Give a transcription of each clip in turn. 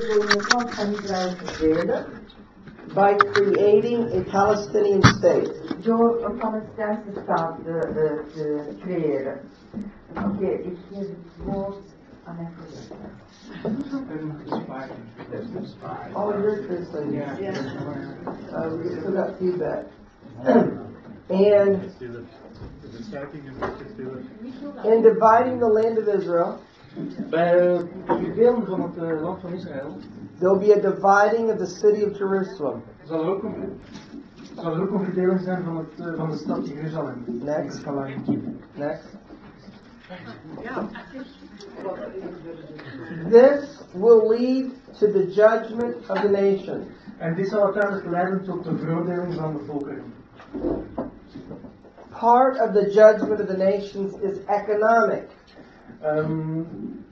wil je het land van Israël verdelen by creating a Palestinian state. door een Palestijnse staat te, te, te creëren. Oké, ik geef het woord aan mijn collega. Oh, you're Christian. Uh, we still got feedback. and in dividing the land of Israel, Bij het verdelen van het eh, land van Israël there'll be a dividing of the city of Jerusalem. zal er ook een, zal er ook een verdeling zijn van, het, eh, van de stad Jeruzalem. Next. Next. This will lead to the judgment of the nations. En dit zal uiteindelijk leiden tot de veroordeling van de volkeren. Part of the judgment of the nations is economic. Ehm,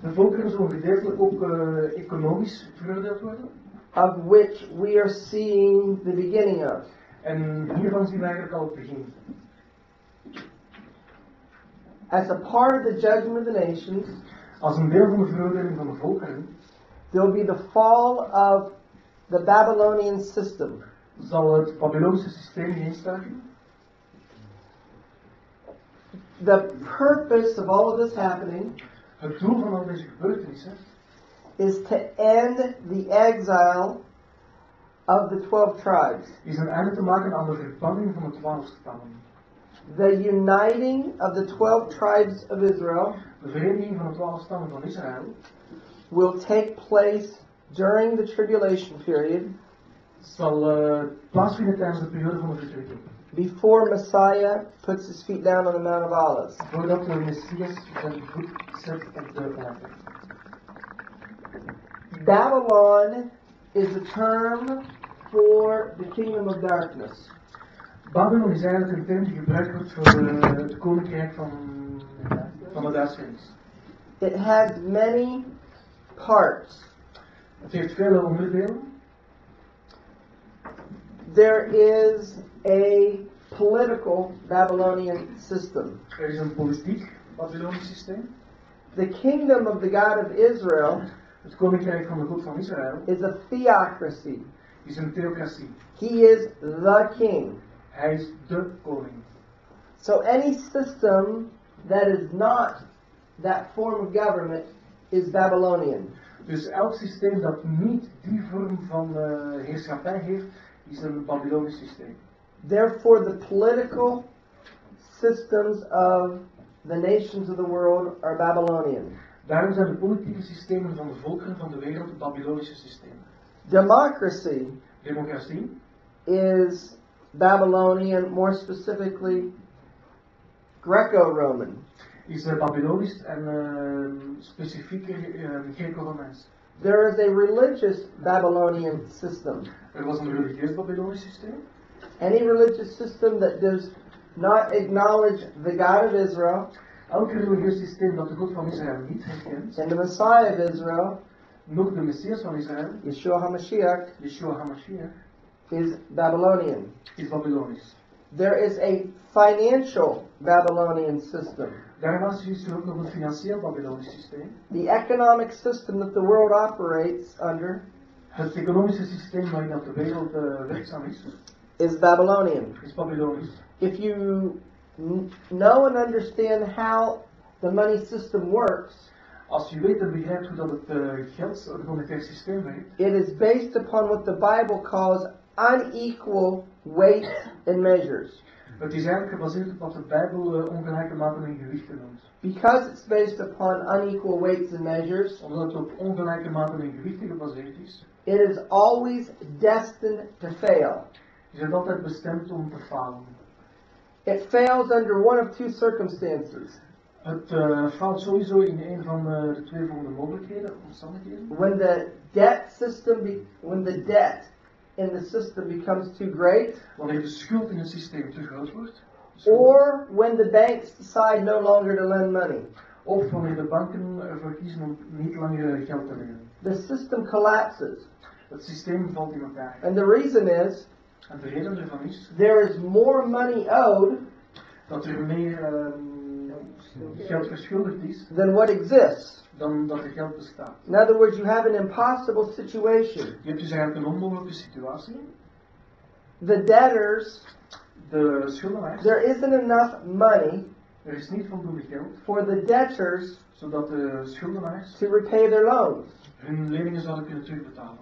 de volkeren zullen gedeeltelijk ook eh, economisch veroordeeld worden. of which we are seeing the beginning of. En hiervan zien we eigenlijk al het begin. As a part of the judgment of the nations, Als een deel van de veroordeling van de volkeren there will be the fall of the Babylonian system. zal het Babylonische systeem instarten. The purpose of all of this happening Het doel van al deze gebeurtenissen is to end the exile of the 12 tribes, is een einde te maken aan de verbanning van de twaalf stammen. the uniting of the 12 tribes of Israel De vereniging van de twaalf stammen van Israël will take place during the tribulation period zal eh, plaatsvinden tijdens de periode van de verdrukking. Before Messiah puts his feet down on the Mount of Olives. Voordat de Messias zijn voet zet op de aarde. Babylon is a term for the kingdom of darkness. Babylon is eigenlijk een term die gebruikt wordt voor de, het koninkrijk van, van de duisternis. It has many parts. Het heeft vele onderdelen. There is a political Babylonian system. Er is een politiek Babylonisch systeem. The kingdom of the God of Israel Het koninkrijk van de God van Israël is a theocracy. is een theocratie. He is the king. Hij is de koning. So any system that is not that form of government is Babylonian. Dus elk systeem dat niet die vorm van eh, heerschappij heeft, is een Babylonisch. Therefore, the political systems of the nations of the world are Babylonian. Daarom zijn de politieke systemen van de volkeren van de wereld Babylonische systemen. Democracy Democratie is Babylonian, more specifically, Greco Roman. is uh, Babylonisch en uh, specifiek uh, Greco-Romeins. There is a religious Babylonian system. Er was een religieus Babylonisch systeem. Any religious system that does not acknowledge the God of Israel Elk religieus systeem dat de God van Israël niet herkent, and the Messiah of Israel, nog de Messias van Israël, Yeshua HaMashiach, Yeshua HaMashiach, is Babylonian. is Babylonisch. There is a financial Babylonian system. The economic system that the world operates under is, Babylonian. If you know and understand how the money system works, Als je weet en begrijpt hoe dat het uh, geld, het monetair systeem werkt, it is based upon what the Bible calls unequal weights and measures. Het is eigenlijk gebaseerd op wat de Bijbel uh, ongelijke maten en gewichten noemt. Because it's based upon unequal weights and measures, Omdat het op ongelijke maten en gewichten gebaseerd is, it is always destined to fail. is het altijd bestemd om te falen. It fails under one of two circumstances. Het uh, faalt sowieso in een van uh, de twee volgende mogelijkheden, omstandigheden. When the debt system, when the debt in the system becomes too great, Wanneer de schuld in het systeem te groot wordt. or when the banks decide no longer to lend money. Of wanneer de banken ervoor kiezen om niet langer geld te lenen. The system collapses. Het systeem valt in elkaar. And the reason is En de reden ervan is there is more money owed dat er meer ehm, geld verschuldigd is, than what exists. dan dat er geld bestaat. In other words, you have an impossible situation. Je hebt dus eigenlijk een onmogelijke situatie. The debtors, De schuldenaars, there isn't enough money er is niet voldoende geld, for the debtors zodat de schuldenaars to repay their loans. hun leningen zouden kunnen terugbetalen.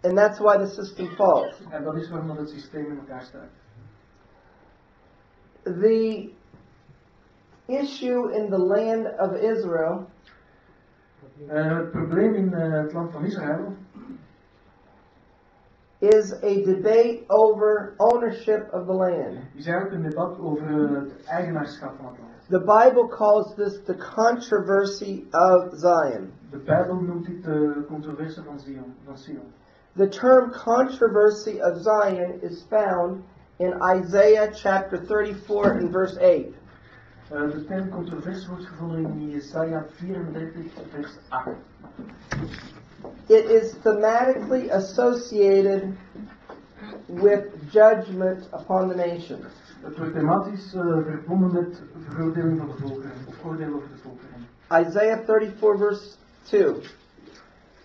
And that's why the system falls. En dat is waarom dat het systeem in elkaar staat. The issue in the land of Israel Eh, het probleem in eh, het land van Israël is a debate over ownership of the land. is eigenlijk een debat over eh, het eigenaarschap van het land. The Bible calls this the controversy of Zion. De Bijbel noemt dit de controverse van Zion. Van Sion. The term controversy of Zion is found in Isaiah chapter 34 and verse 8. Eh, de term controverse wordt gevonden in Jesaja 34 vers 8. It is thematically associated with judgment upon the nations. Het wordt thematisch eh, verbonden met veroordeling van de volkeren, of oordeel over de volkeren. Isaiah 34 verse 2.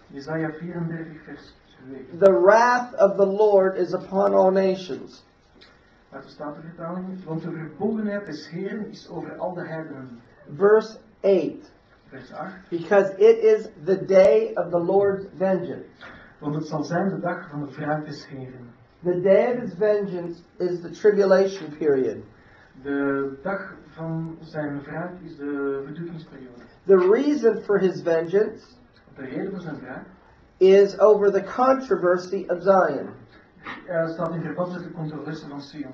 Jesaja 34 vers 2. The wrath of the Lord is upon all nations. Uit de Statenvertaling. Want de verbolgenheid des Heeren is over al de heidenen. Verse 8. Vers 8. Because it is the day of the Lord's vengeance. Want het zal zijn de dag van de wraak des Heeren. The day of his vengeance is the tribulation period. De dag van zijn wraak is de. The reason for his vengeance De reden voor zijn wraak is over the controversy of Zion. Eh, staat in verband met de controverse van Sion.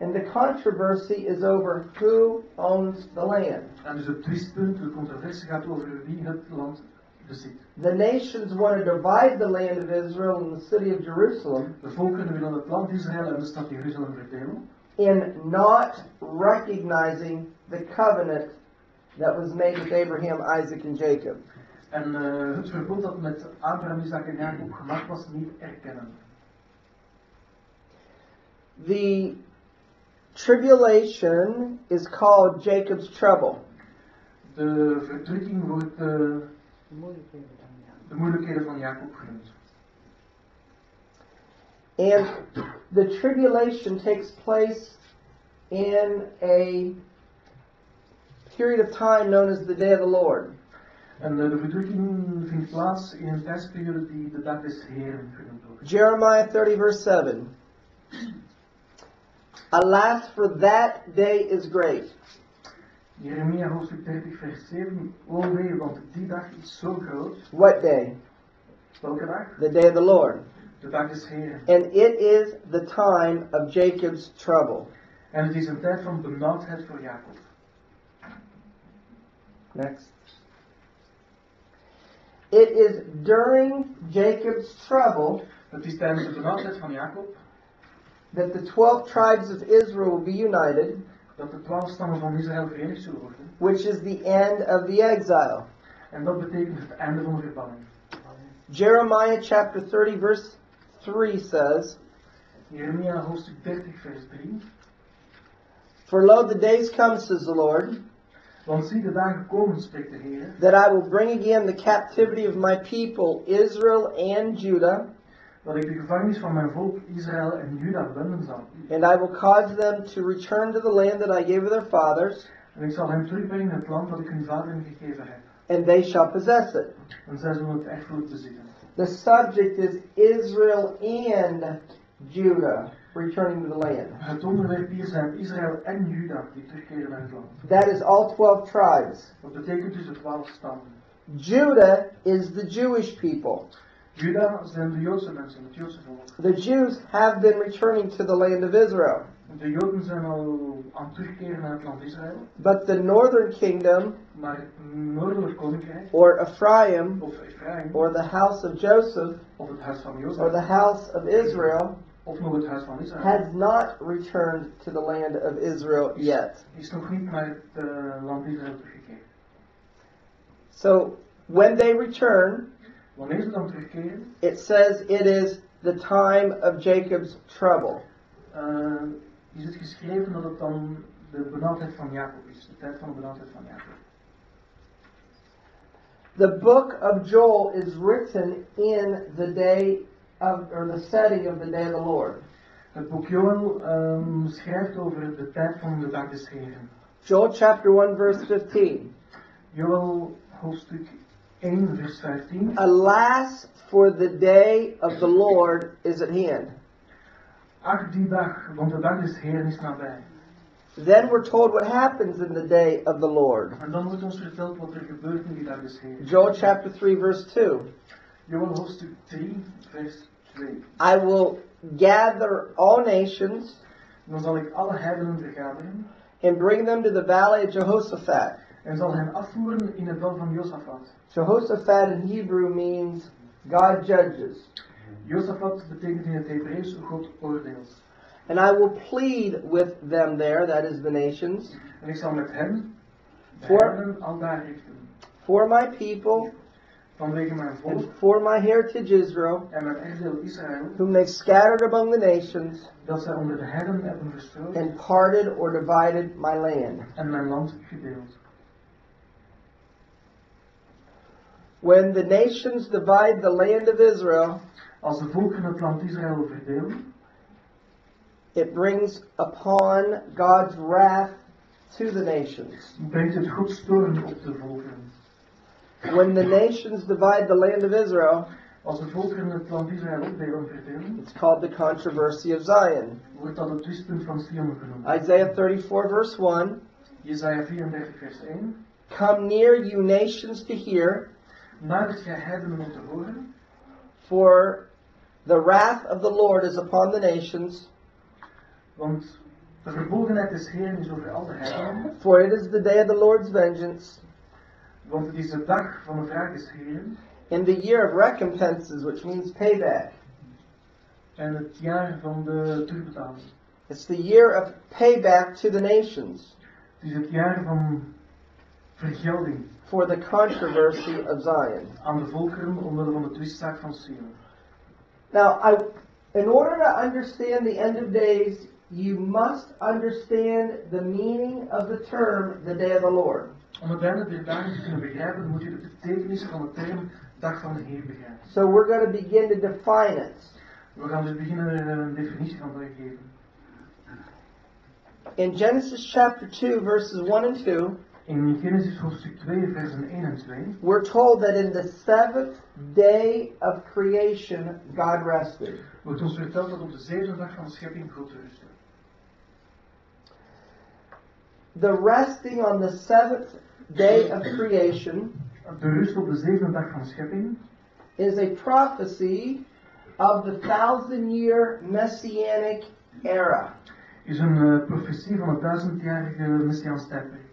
And the controversy is over who owns the land. En dus het twistpunt, de controverse gaat over wie het land bezit. The nations want to divide the land of Israel and the city of Jerusalem De volkeren willen het land Israël en de stad Jeruzalem verdelen. in not recognizing the covenant that was made with Abraham, Isaac, and Jacob. En eh, het verbond dat met Abraham, Isaac en Jacob gemaakt was, niet erkennen. The tribulation is called Jacob's trouble. De verdrukking wordt eh, de moeilijkheden van Jacob genoemd. And the tribulation takes place in a period of time known as the day of the Lord. En eh, de verdrukking vindt plaats in een tijdsperiode die de dag des Heren genoemd wordt. Jeremiah 30, verse 7. Alas, for that day is great. Jeremia hoofdstuk 30 vers 7. O wee, want die dag is zo groot. What day? Welke dag? The day of the Lord. De dag des Heren. And it is the time of Jacob's trouble. En het is een tijd van benauwdheid voor Jacob. Next. It is during Jacob's trouble Het is tijdens de benauwdheid van Jacob that the 12 tribes of Israel will be united, dat de twaalf stammen van Israël verenigd zullen worden. which is the end of the exile. En dat betekent het einde van de verbanning. Jeremiah chapter 30, verse 3 says, Jeremia hoofdstuk 30 vers 3. For lo, the days come, says the Lord, Want zie de dagen komen, spreekt de Heer, that I will bring again the captivity of my people, Israel and Judah, dat ik de gevangenis van mijn volk Israël en Juda wenden zal. and I will cause them to return to the land that I gave their fathers, En ik zal hen terugbrengen het land dat ik hun vaderen gegeven heb. and they shall possess it. En zij zullen het erfgoed bezitten. The subject is Israel and Judah returning to the land. Het onderwerp hier zijn Israël en Juda die terugkeren naar het land. That is all 12 tribes. Dat betekent dus de twaalf stammen. Judah is the Jewish people. Juda zijn de Joodse mensen, het Joodse volk. The Jews have been returning to the land of Israel. De Joden zijn al aan terugkeren naar het land Israël. But the northern kingdom, Maar noordelijk koninkrijk, or Ephraim, or the house of Joseph, of het huis van or the house of Israel, of nog het huis van Israël, has not returned to the land of Israel yet. is nog niet naar het eh, land Israël teruggekeerd. So when they return, Wanneer ze dan terugkeren, it says it is the time of Jacob's trouble. eh, is het geschreven dat het dan de benauwdheid van Jacob is. De tijd van de benauwdheid van Jacob. The book of Joel is written in the day of, or the setting of the day of the Lord. Het boek Joel ehm, schrijft over de tijd van de dag des Heren. Joel chapter 1 verse 15. Joel hoofdstuk 1 vers 15. Alas, for the day of the Lord is at hand. Ach die dag, want de dag des Heren is nabij. Then we're told what happens in the day of the Lord. En dan wordt ons verteld wat er gebeurt in die dag des Heren. Joel chapter 3 verse 2. Joel hoofdstuk 3 vers 2. I will gather all nations Dan zal ik alle heidenen vergaderen and bring them to the valley of Jehoshaphat. En zal hen afvoeren in het dal van Josafat. Jehoshaphat in Hebrew means God judges. Josafat betekent in het Hebreeuws God oordeelt. And I will plead with them there, that is the nations, En ik zal met hen, heidenen, al daar richten. for my people Vanwege mijn volk and for my heritage Israel, en mijn erfdeel Israël, whom they scattered among the nations dat zij onder de heidenen hebben verstrooid and parted or divided my land. en mijn land gedeeld. When the nations divide the land of Israel, Als de volkeren het land Israël verdelen, it brings upon God's wrath to the nations. brengt het Gods toorn op de volkeren. When the nations divide the land of Israel, Als de volkeren het land Israël opdelen verdelen, it's called the controversy of Zion. wordt dat het twistpunt van Sion genoemd. Isaiah 34, verse 1 Jesaja 34 vers 1. Come near, you nations, to hear, Nadert gij heidenen om te horen, for the wrath of the Lord is upon the nations, want de verbolgenheid des Heeren is over al de heidenen, for it is the day of the Lord's vengeance, want het is de dag van de wraak des Heeren. In the year of recompenses, which means payback. en het jaar van de terugbetaling. It's the year of payback to the nations. Het is het jaar van vergelding for the controversy of Zion. aan de volkeren omwille van de twistzaak van Sion. Now, I, in order to understand the end of days, you must understand the meaning of the term the day of the Lord. Om het einde der dagen te kunnen begrijpen, moet je de betekenis van de term dag van de Heer begrijpen. So we're going to begin to define it. We gaan dus beginnen een definitie van te geven. In Genesis chapter 2, verses 1 and 2, In Genesis hoofdstuk 2, versen 1 en 2, we're told that in the seventh day of creation, God rested. wordt ons verteld dat op de zevende dag van de schepping God rustte. The resting on the seventh day of creation De rust op de zevende dag van schepping is a prophecy of the thousand year messianic era. is een eh, profetie van het duizendjarige Messiaans tijdperk.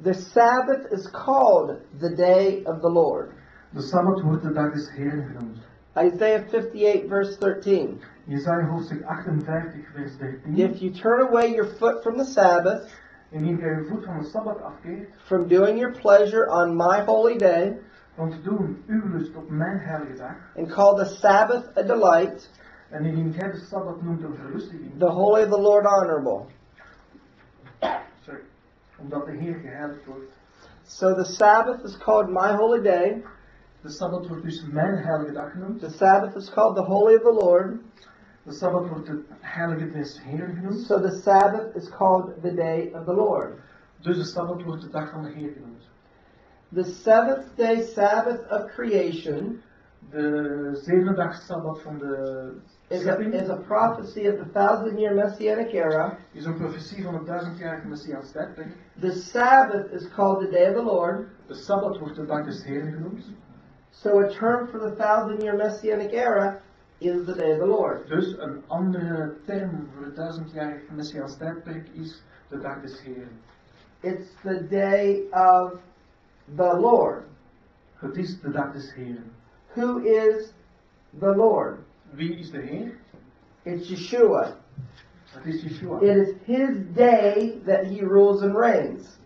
The Sabbath is called the day of the Lord. De Sabbat wordt de dag des Heeren genoemd. Isaiah 58, verse 13. Jesaja hoofdstuk 58, vers 13. If you turn away your foot from the Sabbath, Indien gij uw voet van de Sabbat afkeert, from doing your pleasure on my holy day, om te doen uw lust op mijn heilige dag, and call the Sabbath a delight, en indien gij de Sabbat noemt een verlustiging, the holy of the Lord honorable. Omdat de Heer geheiligd wordt. So the Sabbath is called my holy day. De Sabbat wordt dus mijn heilige dag genoemd. The Sabbath is called the holy of the Lord. De Sabbat wordt het heilige des Heeren genoemd. So the Sabbath is called the day of the Lord. Dus de Sabbat wordt de dag van de Heer genoemd. The seventh day Sabbath of creation De zevende dag Sabbat van de is a, is a prophecy of the thousand year messianic era. is een profetie van het duizendjarige Messiaans tijdperk. The Sabbath is called the day of the Lord. De Sabbat wordt de dag des Heeren genoemd. So a term for the thousand year messianic era is the day of the Lord. Dus een andere term voor het duizendjarige Messiaans tijdperk is de dag des Heeren. It's the day of the Lord. Het is de dag des Heeren. Who is the Lord? Wie is de Heer? It's Yeshua. Het is Yeshua. It is his day that he rules and reigns.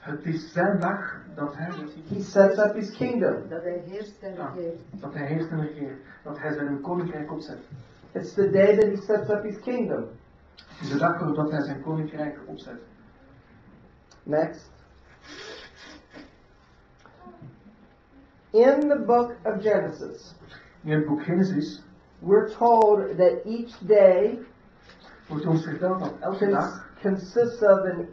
Het is zijn dag dat hij, He sets up his kingdom. Dat hij heerst en Ja. regeert. dat hij heerst en regeert. Dat hij zijn koninkrijk opzet. It's the day that he sets up his kingdom. Het is de dag waarop dat hij zijn koninkrijk opzet. Next. In the book of Genesis, In boek Genesis we're told that each day wordt ons verteld dat elke cons- consists of an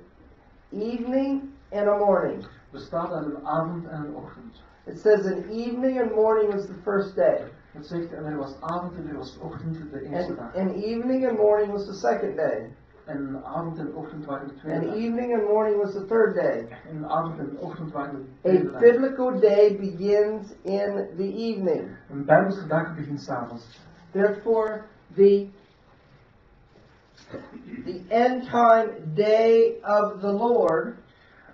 evening and a morning. bestaat uit een avond en een ochtend. It says an evening and morning was the first day, Het zegt, en er was avond en er was ochtend de eerste and dag. an evening and morning was the second day, En avond en ochtend waren de and tweede dag. evening and morning was the third day. En avond en ochtend waren de A derde dag. biblical day begins in the evening. Een Bijbelse dag begint s'avonds. Therefore, the the end time day of the Lord,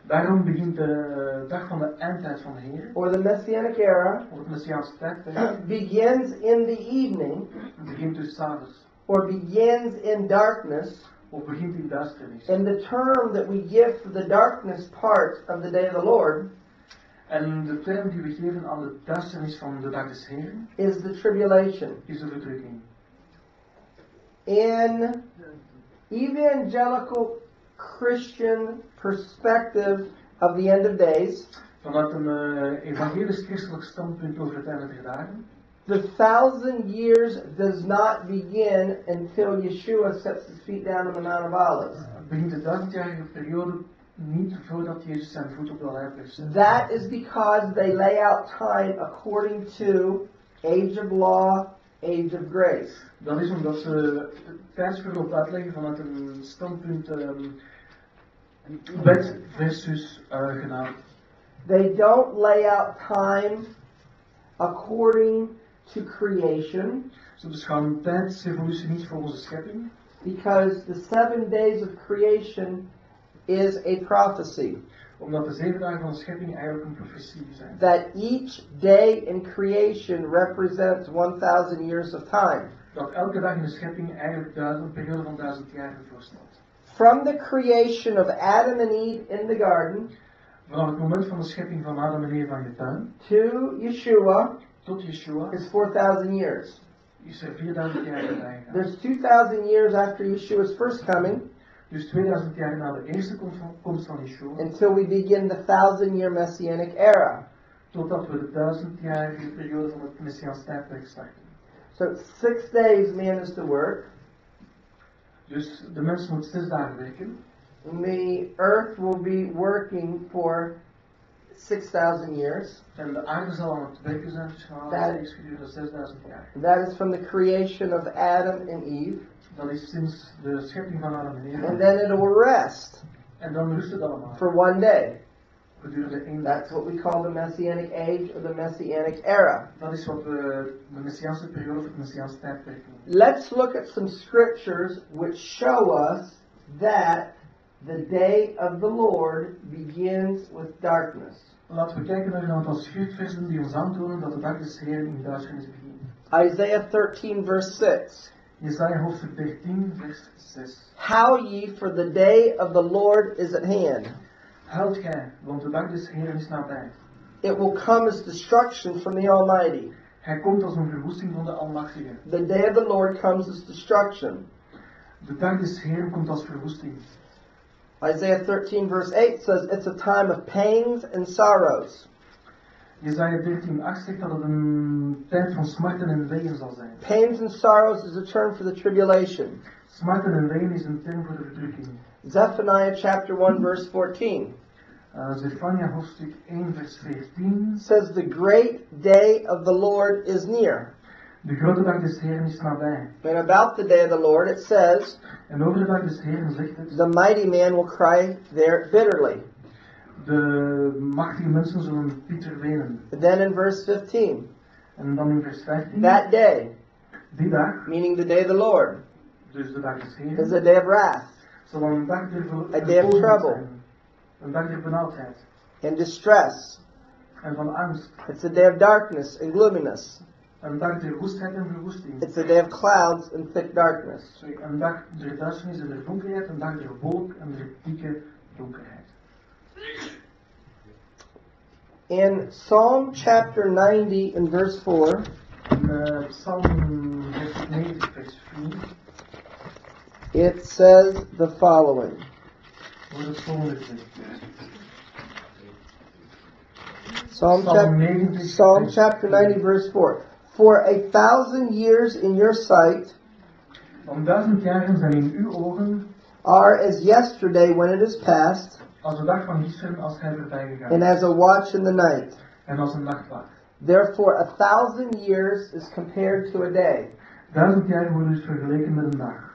Daarom begint de dag van de eindtijd van de Heer, or the Messianic era, of het Messiaanse tijdperk, begins in the evening, begint dus s'avonds. or begins in darkness. Of begint in. And the term that we give for the darkness part of the day of the Lord En de term die we geven aan de duisternis van de dag des Heeren, is the tribulation. is de verdrukking. In evangelical Christian perspective of the end of days, Vanuit een eh, evangelisch-christelijk standpunt over het einde der dagen, the thousand years does not begin until Yeshua sets his feet down on the Mount of Olives. begint de duizendjarige periode niet voordat Jezus zijn voet op de lijf zet. That is because they lay out time according to age of law, age of grace. Dat is omdat ze tijdsverloop uitleggen vanuit een standpunt ehm, wet versus uh, genade. They don't lay out time according to creation Ze beschouwen tijdsevolutie niet volgens de schepping, because the seven days of creation is a prophecy omdat de zeven dagen van de schepping eigenlijk een profetie zijn. that each day in creation represents 1000 years of time. Dat elke dag in de schepping eigenlijk duizend, een periode van duizend jaar voorstelt. From the creation of Adam and Eve in the garden Vanaf het moment van de schepping van Adam en Eva in de tuin to Yeshua tot Yeshua is 4000 years. is er 4000 jaar voorbij. There's 2000 years after Yeshua's first coming Dus 2000 jaar na de eerste komst van Yeshua, until we begin the thousand year messianic era. totdat we de duizendjarige periode van het Messiaans tijdperk starten. So six days man is to work. Dus de mens moet zes dagen werken. The earth will be working for 6,000 years. En de aarde zal aan het werken zijn tussen Dat- aanhalingstekens gedurende 6000 jaar. That is from the creation of Adam and Eve. Dat is sinds de schepping van Adam en Eve. And then it will rest En dan rust het allemaal. for one day. Gedurende één dag. That's what we call the messianic age or the messianic era. Dat is wat we de Messiaanse periode of het Messiaanse tijdperk. Let's look at some scriptures which show us that the day of the Lord begins with darkness. Laten we kijken naar een aantal schriftversen die ons aantonen dat de dag des Heeren in duisternis begint. Isaiah 13, verse 6. Jesaja hoofdstuk 13, vers 6. Howl ye, for the day of the Lord is at hand. Huilt gij, want de dag des Heeren is nabij. It will come as destruction from the Almighty. Hij komt als een verwoesting van de Almachtige. The day of the Lord comes as destruction. De dag des Heeren komt als verwoesting. Isaiah 13, verse 8 says, It's a time of pains and sorrows. Jesaja 13, 8 zegt dat het een tijd van smarten en ween zal zijn. Pains and sorrows is a term for the tribulation. Smarten en ween is een term voor de verdrukking. Zephaniah chapter 1, verse 14 Uh, Zephania hoofdstuk 1, vers 14. says, The great day of the Lord is near. De grote dag des Heeren is nabij. And about the day of the Lord, it says, En over de dag des Heeren zegt het, The mighty man will cry there bitterly. de machtige mensen zullen bitter wenen. Then in verse 15, En dan in vers 15, that day, die dag, meaning the day of the Lord, dus de dag des is a day of wrath zal een dag der A day of trouble. zijn. Een dag der benauwdheid and distress. en van angst. It's a day of darkness and gloominess. Een dag der woestheid en verwoesting. It's a day of clouds and thick darkness. Sorry, een dag der duisternis en der donkerheid, een dag der wolk en der dikke donkerheid. In Psalm chapter 90 and verse 4, In uh, Psalm 90, vers 4, it says the following. wordt het volgende gezegd. Psalm, Psalm chap- 90, Psalm chapter 90, verse 4. For a thousand years in your sight Om duizend jaren zijn in uw ogen are as yesterday when it is past, als de dag van gisteren als hij voorbij gegaan and as a watch in the night. En als een nachtwacht. Therefore, a thousand years is compared to a day. Duizend jaar worden dus vergeleken met een dag.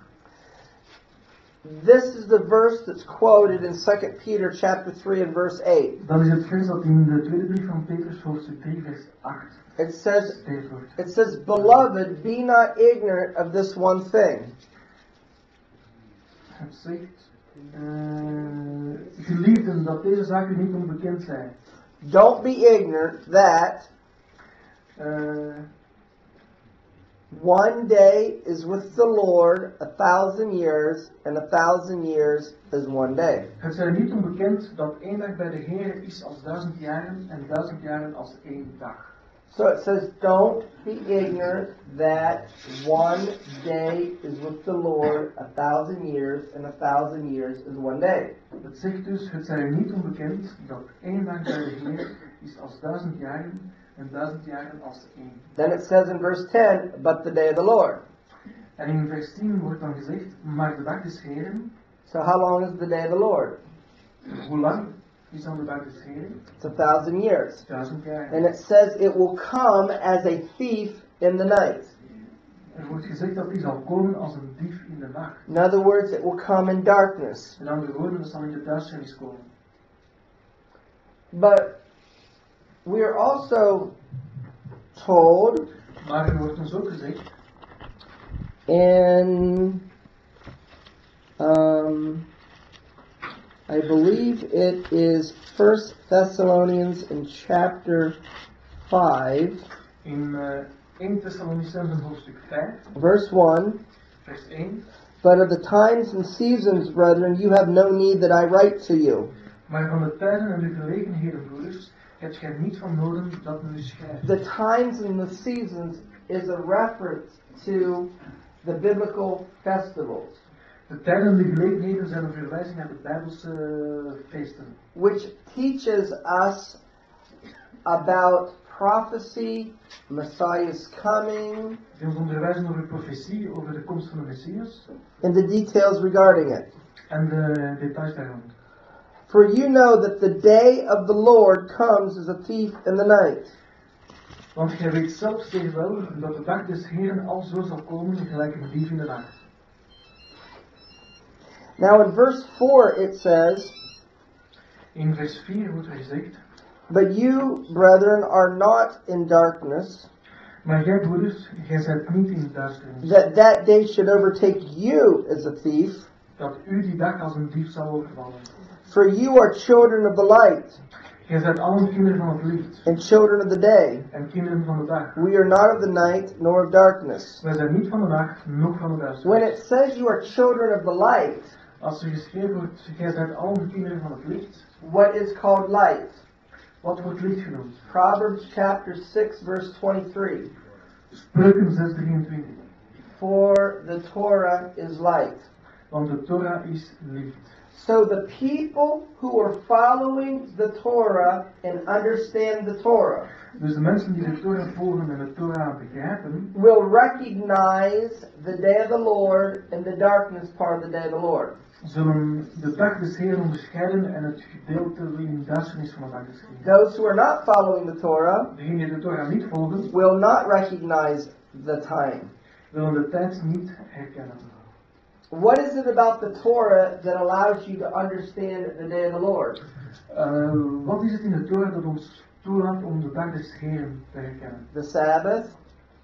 This is the verse that's quoted in 2 Peter chapter 3 and verse 8. Dan is het vers dat in de tweede brief van Petrus hoofdstuk 3 vers 8 It says, it says, Beloved, be not ignorant of this one thing. Don't be ignorant that Eh, one day is with the Lord a thousand years, and a thousand years is one day. het zij niet onbekend dat één dag bij de Heer is als duizend jaren en duizend jaren als één dag. So it says, Don't be ignorant that one day is with the Lord a thousand years, and a thousand years is one day. Het zegt dus, het zij er niet onbekend dat één dag bij de Heer is als duizend jaren en duizend jaren als één. Then it says in verse 10, But the day of the Lord. En in vers 10 wordt dan gezegd, maar de dag des Heeren, So how long is the day of the Lord? hoe lang is dan de dag des It's a thousand years. And it says it will come as a thief in the night. Er wordt gezegd dat die zal komen als een dief in de nacht. In other words, it will come in darkness. Met andere woorden, dat zal in de duisternis komen. But we are also told Maar er wordt ons ook gezegd, in, um, I believe it is First Thessalonians in chapter 5, in eh 1 Thessalonicenzen hoofdstuk 5, verse 1. vers 1. But of the times and seasons, brethren, you have no need that I write to you. Maar van de tijden en de gelegenheden, broeders, hebt gij niet van noden dat men u schrijft. The times and the seasons is a reference to the biblical festivals, De tijden en de gelegenheden zijn een verwijzing naar de Bijbelse eh, feesten. which teaches us about prophecy, Messiah's coming, Die ons onderwijzen over profetie, over de komst van de Messias and the details regarding it. en de details daar rond. For you know that the day of the Lord comes as a thief in the night. Want gij weet zelf zeer wel dat de dag des Heeren al zo zal komen gelijk een dief in de nacht. Now in verse 4 it says, In vers 4 wordt er gezegd, But you, brethren, are not in darkness, maar jij broeders, gij zijt niet in duisternis, that that day should overtake you as a thief. dat u die dag als een dief zal overvallen. For you are children of the light Gij zijt allen kinderen van het licht and children of the day. en kinderen van de dag. We are not of the night nor of darkness. Wij zijn niet van de nacht, noch van de When it says you are children of the light, Als geschreven wordt, gij zijt allen kinderen van het licht, what is called light? wat wordt licht genoemd? Proverbs chapter 6 verse 23. Spreuken 6:23. For the Torah is light. Want de Torah is licht. So the people who are following the Torah and understand the Torah Dus de mensen die de Torah volgen en de Torah begrijpen, will recognize the day of the Lord and the darkness part of the day of the Lord. Zullen de dag des Heeren onderscheiden en het gedeelte in duisternis van de dag des Heeren. Those who are not following the Torah Degenen die de Torah niet volgen, will not recognize the time. willen de tijd niet herkennen. What is it about the Torah that allows you to understand the day of the Lord? Eh, wat is het in de Torah dat ons toelaat om de dag des Heeren te herkennen? The Sabbath,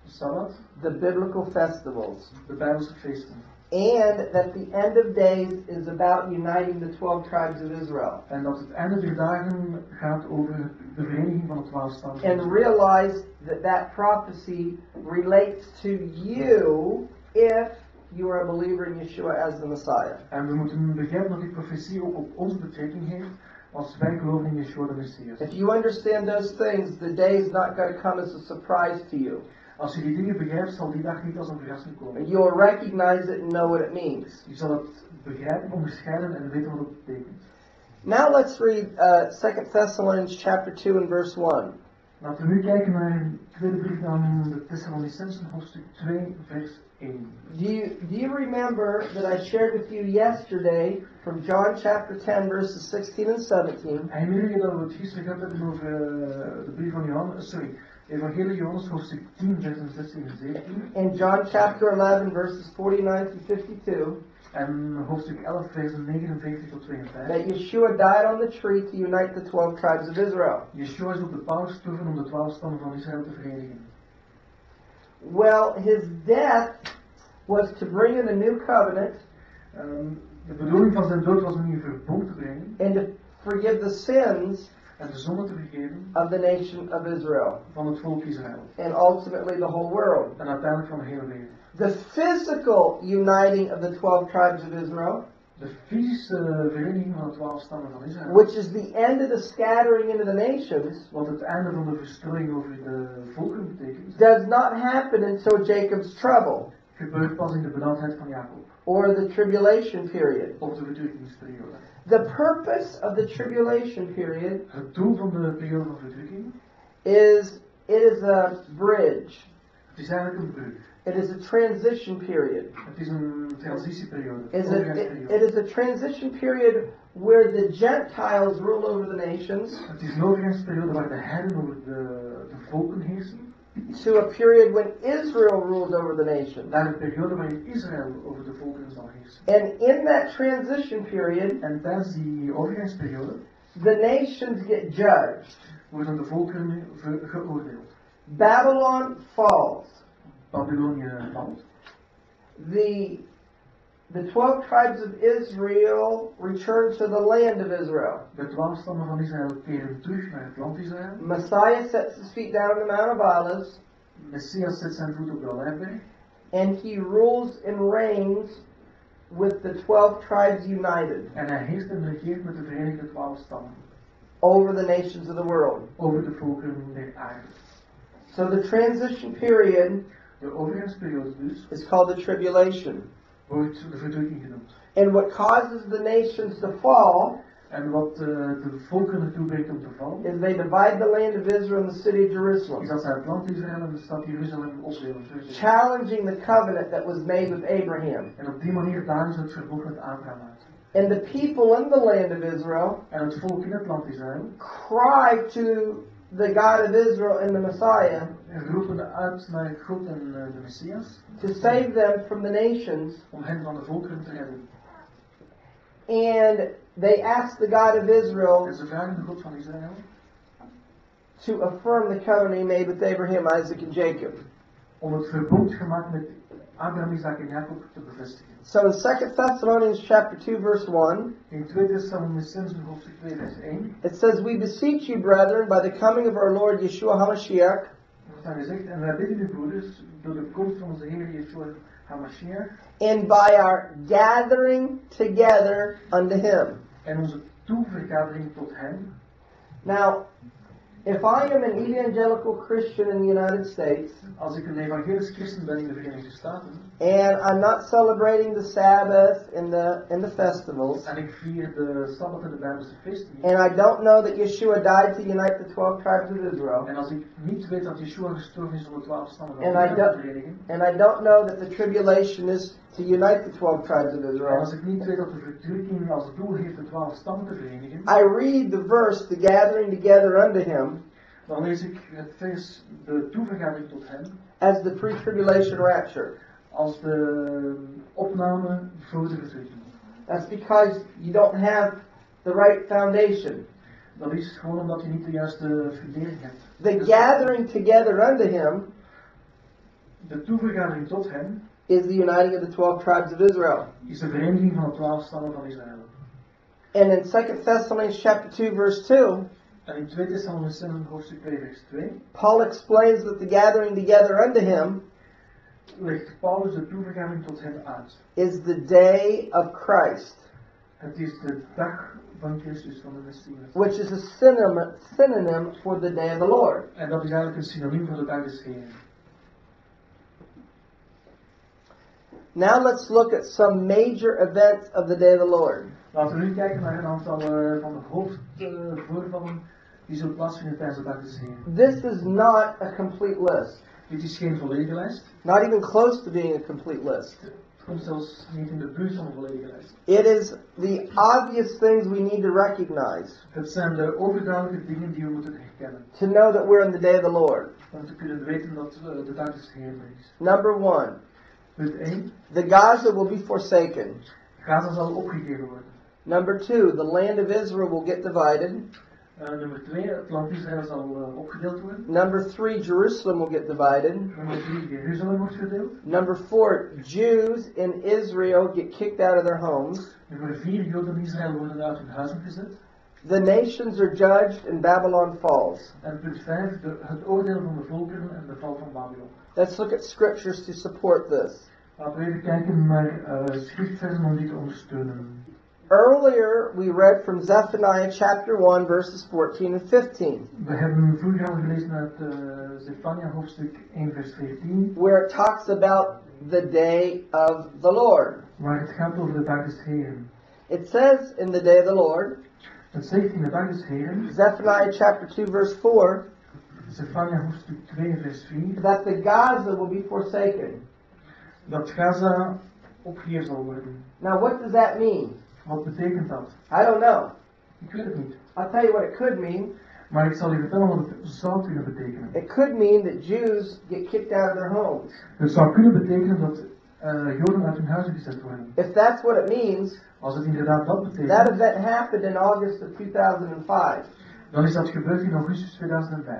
De Sabbat, the biblical festivals, de Bijbelse feesten. And that the end of days is about uniting the 12 tribes of Israel. En dat het einde der dagen gaat over de vereniging van de twaalf stammen. And realize that that prophecy relates to you if you are a believer in Yeshua as the Messiah. En we moeten begrijpen dat die profetie ook op ons betrekking heeft als wij geloven in Yeshua de Messias. If you understand those things, the day is not going to come as a surprise to you. Als je die dingen begrijpt, zal die dag niet als een verrassing komen. You'll recognize it and know what it means. Je zal het begrijpen, onderscheiden en weten wat het betekent. Now let's read uh, 2 Thessalonians chapter 2 and verse 1. Laten we nu kijken naar de tweede brief aan de Thessalonicensen, hoofdstuk 2, vers 1. Do you, do you remember that I shared with you yesterday from John chapter 10 verses 16 and 17 Herinner je dat we het gisteren gehad hebben over eh, de brief van Johannes, sorry, Evangelie Johannes, hoofdstuk 10, versen 16 en 17. and John chapter 11 verses 49 to 52 En hoofdstuk 11, versen 49 tot 52. that Yeshua died on the tree to unite the 12 tribes of Israel? Yeshua is op de paal gestorven om de twaalf stammen van Israël te verenigen. Well, his death was to bring in a new covenant Ehm, de bedoeling van zijn dood was om een nieuw verbond te brengen and to forgive the sins en de zonde te vergeven of the nation of Israel van het volk Israël. and ultimately the whole world. En uiteindelijk van de hele wereld. The physical uniting of the 12 tribes of Israel, De fysische uh, vereniging van de twaalf stammen van Israël. which is the end of the scattering into the nations, Wat het einde van de verstrooiing over de volken uh, betekent, does not happen until Jacob's trouble gebeurt in de benauwdheid van Jacob. or the tribulation period. Op de verdrukkingsperiode. The purpose of the tribulation period Het doel van de periode van verdrukking, is it is a bridge. het is eigenlijk een brug. It is a transition period. Het is een transitieperiode. Is it, it is a transition period where the Gentiles rule over the nations Het is een overgangsperiode waar de heiden over de, de volken heersen. To a period when Israel rules over the nation. Naar een periode waarin Israël over de volken zal heersen. And in that transition period, En tijdens die overgangsperiode the nations get judged. worden de volkeren geoordeeld. Babylon falls. Babylonië valt. The the 12 tribes of Israel return to the land of Israel. De twaalf stammen van Israël keren terug naar het land Israël. Messiah sets his feet down on the Mount of Olives, Messias zet zijn voet op de Olijfberg. and he rules and reigns with the 12 tribes united En hij heerst en regeert met de verenigde twaalf stammen. over the nations of the world. Over de volkeren der aarde. So the transition period De overgangsperiode dus is called the tribulation. Wordt de verdrukking genoemd. And what causes the nations to fall En wat eh, de volkeren ertoe brengt om te vallen, is they divide the land of Israel and the city of is Jerusalem, dat zij het land Israël en de stad Jeruzalem opdelen. challenging the covenant that was made with Abraham. En op die manier daar is het verbond met Abraham uit. And the people in the land of Israel En het volk in het land Israël cry to the God of Israel and the Messiah roepen uit naar God en eh, de Messias to save them from the nations. om hen van de volkeren te redden. And they ask the God of Israel En ze vragen de God van Israël to affirm the covenant he made with Abraham, Isaac, and Jacob. om het verbond gemaakt met Abraham, Isaac en Jacob te bevestigen. So in 2 Thessalonians chapter 2 verse 1, In 2 Thessalonicenzen hoofdstuk 2 vers 1 it says, We beseech you, brethren, by the coming of our Lord Yeshua HaMashiach, wordt daar gezegd, en wij bidden u broeders, door de komst van onze Heer Yeshua HaMashiach and by our gathering together unto him. en onze toevergadering tot hem. Now, if I am an evangelical Christian in the United States, Als ik een evangelisch christen ben in de Verenigde Staten and I'm not celebrating the Sabbath and the and the festivals, en ik vier de Sabbat en de Bijbelse feesten and I don't know that Yeshua died to unite the twelve tribes of Israel, en als ik niet weet dat Yeshua gestorven is om de twaalf stammen van Israël te verenigen, and I don't know that the tribulation is to unite the twelve tribes of en Israel, als ik niet weet dat de verdrukking als doel heeft de twaalf stammen te verenigen, I read the verse, the gathering together unto him, dan lees ik het vers de toevergadering tot hem as the pre-tribulation rapture. als de opname voor de verdrukking. That's because you don't have the right foundation. Dat is gewoon omdat je niet de juiste fundering hebt. The gathering together unto him De toevergadering tot hem is the uniting of the twelve tribes of Israel. is de vereniging van de twaalf stammen van Israël. And in 2 Thessalonians chapter 2 verse 2, En in 2 Thessalonicenzen hoofdstuk 2 2 Paul explains that the gathering together unto him legt Paulus de toevergadering tot hem uit. is the day of Christ, Het is de dag van Christus, van de Messias. which is a synonym, synonym for the day of the Lord. En dat is eigenlijk een synoniem voor de dag des Heren. Now let's look at some major events of the day of the Lord. Laten we nu kijken naar een aantal eh, van de hoofdvoorvallen die zullen plaatsvinden tijdens de dag des Heren. This is not a complete list, Dit is geen volledige lijst. not even close to being a complete list. Het komt zelfs niet in de buurt van een volledige lijst. It is the obvious things we need to recognize Het zijn de overduidelijke dingen die we moeten herkennen. to know that we're in the day of the Lord. Om te kunnen weten dat eh, de dag des Heren is. Number one, Punt 1. the Gaza will be forsaken. Gaza zal opgegeven worden. Number two, the land of Israel will get divided. Nummer 2. Het land Israël zal eh, opgedeeld worden. Number three, Jerusalem will get divided. Nummer 3. Jeruzalem wordt verdeeld. Number four, Jews in Israel get kicked out of their homes. Nummer 4. Joden in Israël worden uit hun huizen gezet. The nations are judged and Babylon falls. En punt 5. De, het oordeel van de volkeren en de val van Babylon. Let's look at scriptures to support this. Laten we even kijken naar schriftversen om dit te ondersteunen. Earlier, we read from Zephaniah chapter 1, verses 14 and 15, We hebben vroeger gelezen uit uh, Zefania hoofdstuk 1 vers 14, where it talks about the day of the Lord. waar het gaat over de dag des Heren. It says in the day of the Lord, Het zegt in de dag des Heren, Zephaniah chapter 2, verse 4, Zefania hoofdstuk 2 vers 4, that the Gaza will be forsaken. dat Gaza opgeheerd zal worden. Now, what does that mean? Wat betekent dat? I don't know. Ik weet het niet. I'll tell you what it could mean. Maar ik zal je vertellen wat het zou kunnen betekenen. It could mean that Jews get kicked out of their homes. Het zou kunnen betekenen dat uh, Joden uit hun huizen gezet worden. If that's what it means, Als het inderdaad dat that betekent, event happened in August of 2005. dan is dat gebeurd in augustus 2005.